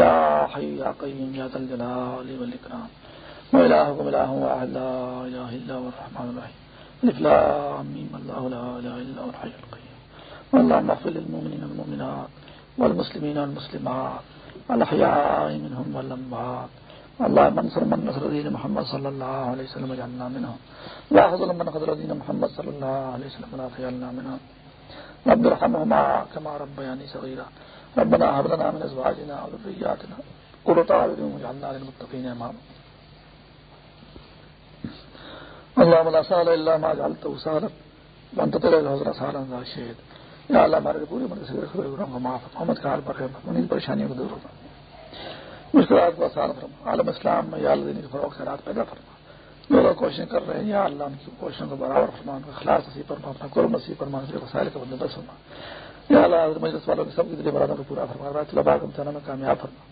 يا حي يا قيوم يا ذا الجلال والاكرام وإلهكم إله واحد، لا إله إلا هو الرحمن الرحيم الف لام ميم الله لا إله إلا هو الحي القيوم اللهم اغفر للمؤمنين والمؤمنات والمسلمين والمسلمات. الأحياء منهم والأموات اللهم انصر من نصر دين محمد صلى الله عليه وسلم اجعلنا منهم لا خذل من خذل دين محمد صلى الله عليه وسلم لا تجعلنا منهم رب ارحمهما كما ربياني صغيرا ربنا هب لنا من ازواجنا وذرياتنا قرة اعين واجعلنا للمتقين اماما اللهم لا سهل الا ما جعلته سهلا وانت ترى الحزن سهلا ذا الشهيد یا اللہ ہمارے پورے مدرسے کو معاف محمد کا حال پر ان پریشانیوں کو دور ہوگا مشکلات کو آسان فرما۔ عالم اسلام میں یا اللہ دینے کے فروغ خیرات پیدا فرما۔ لوگ کوششیں کر رہے ہیں، یا اللہ ان کی کوششوں کو برابر فرما، ان کا خلاص نصیب فرما، اپنا قرم نصیب فرما، ان وسائل کا بندوبست فرما۔ یا اللہ مجلس والوں کے سب کے دلی مرادوں کو پورا فرما رہا ہے باغ امتحانوں میں کامیاب فرما۔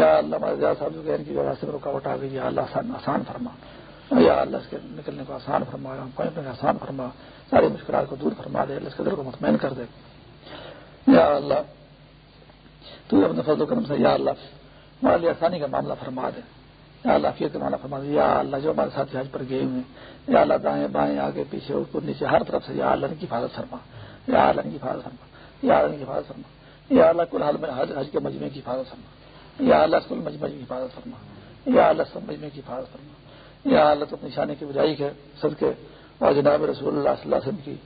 یا اللہ ہمارے زیادہ صاحب جو کہ ان کی جو راستے میں رکاوٹ آ گئی، یا اللہ آسان فرما۔ یا اللہ اس کے نکلنے کو آسان فرما پہنچنے کا آسان فرما۔ ساری مشکلات کو دور فرما دے اللہ اس کے دل کو مطمئن کر دے یا اللہ تو اپنے فضل و کرم سے یا اللہ ہمارے لیے آسانی کا معاملہ فرما دے یا اللہ فیت کا معاملہ فرما دے یا اللہ جو ہمارے ساتھی حج پر گئے ہوئے یا اللہ دائیں بائیں آگے پیچھے اوپر نیچے ہر طرف سے یا اللہ کی حفاظت فرما یا اللہ کی حفاظت فرما یا اللہ کی حفاظت فرما یا اللہ کل حال میں حج حج کے مجمع کی حفاظت فرما یا اللہ کل مجمع کی حفاظت فرما یا اللہ سب مجمع کی حفاظت فرما یا اللہ تو اپنی شانے کی بجائی ہے صدقے اور جناب رسول اللہ صلی اللہ علیہ وسلم کی،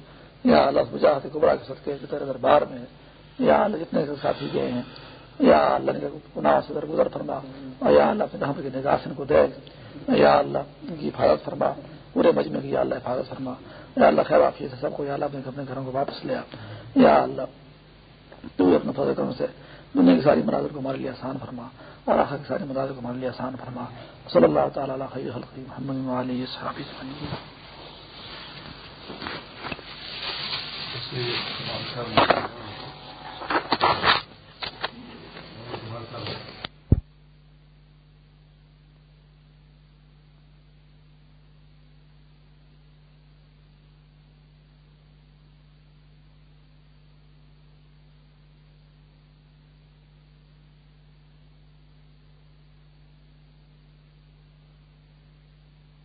یا اللہ مجاہد قبرا کے صدقے جو تیرے دربار میں ہے یا اللہ جتنے ساتھی گئے ہیں، یا اللہ نے گناہ سے درگزر فرما اور یا اللہ اپنے رحمت کی نگاہ کو دے، یا اللہ ان کی حفاظت فرما، پورے مجمع کی یا اللہ حفاظت فرما، یا اللہ خیر آفیت سے سب کو، یا اللہ اپنے اپنے گھروں کو واپس لیا یا اللہ تو اپنے فضل کرم سے دنیا کی ساری مناظر کو ہمارے لیے آسان فرما، اور آخر کی ساری مناظر کو ہمارے لیے آسان فرما۔ صلی اللہ تعالیٰ خیر خلقی محمد علیہ صحابی Thank you.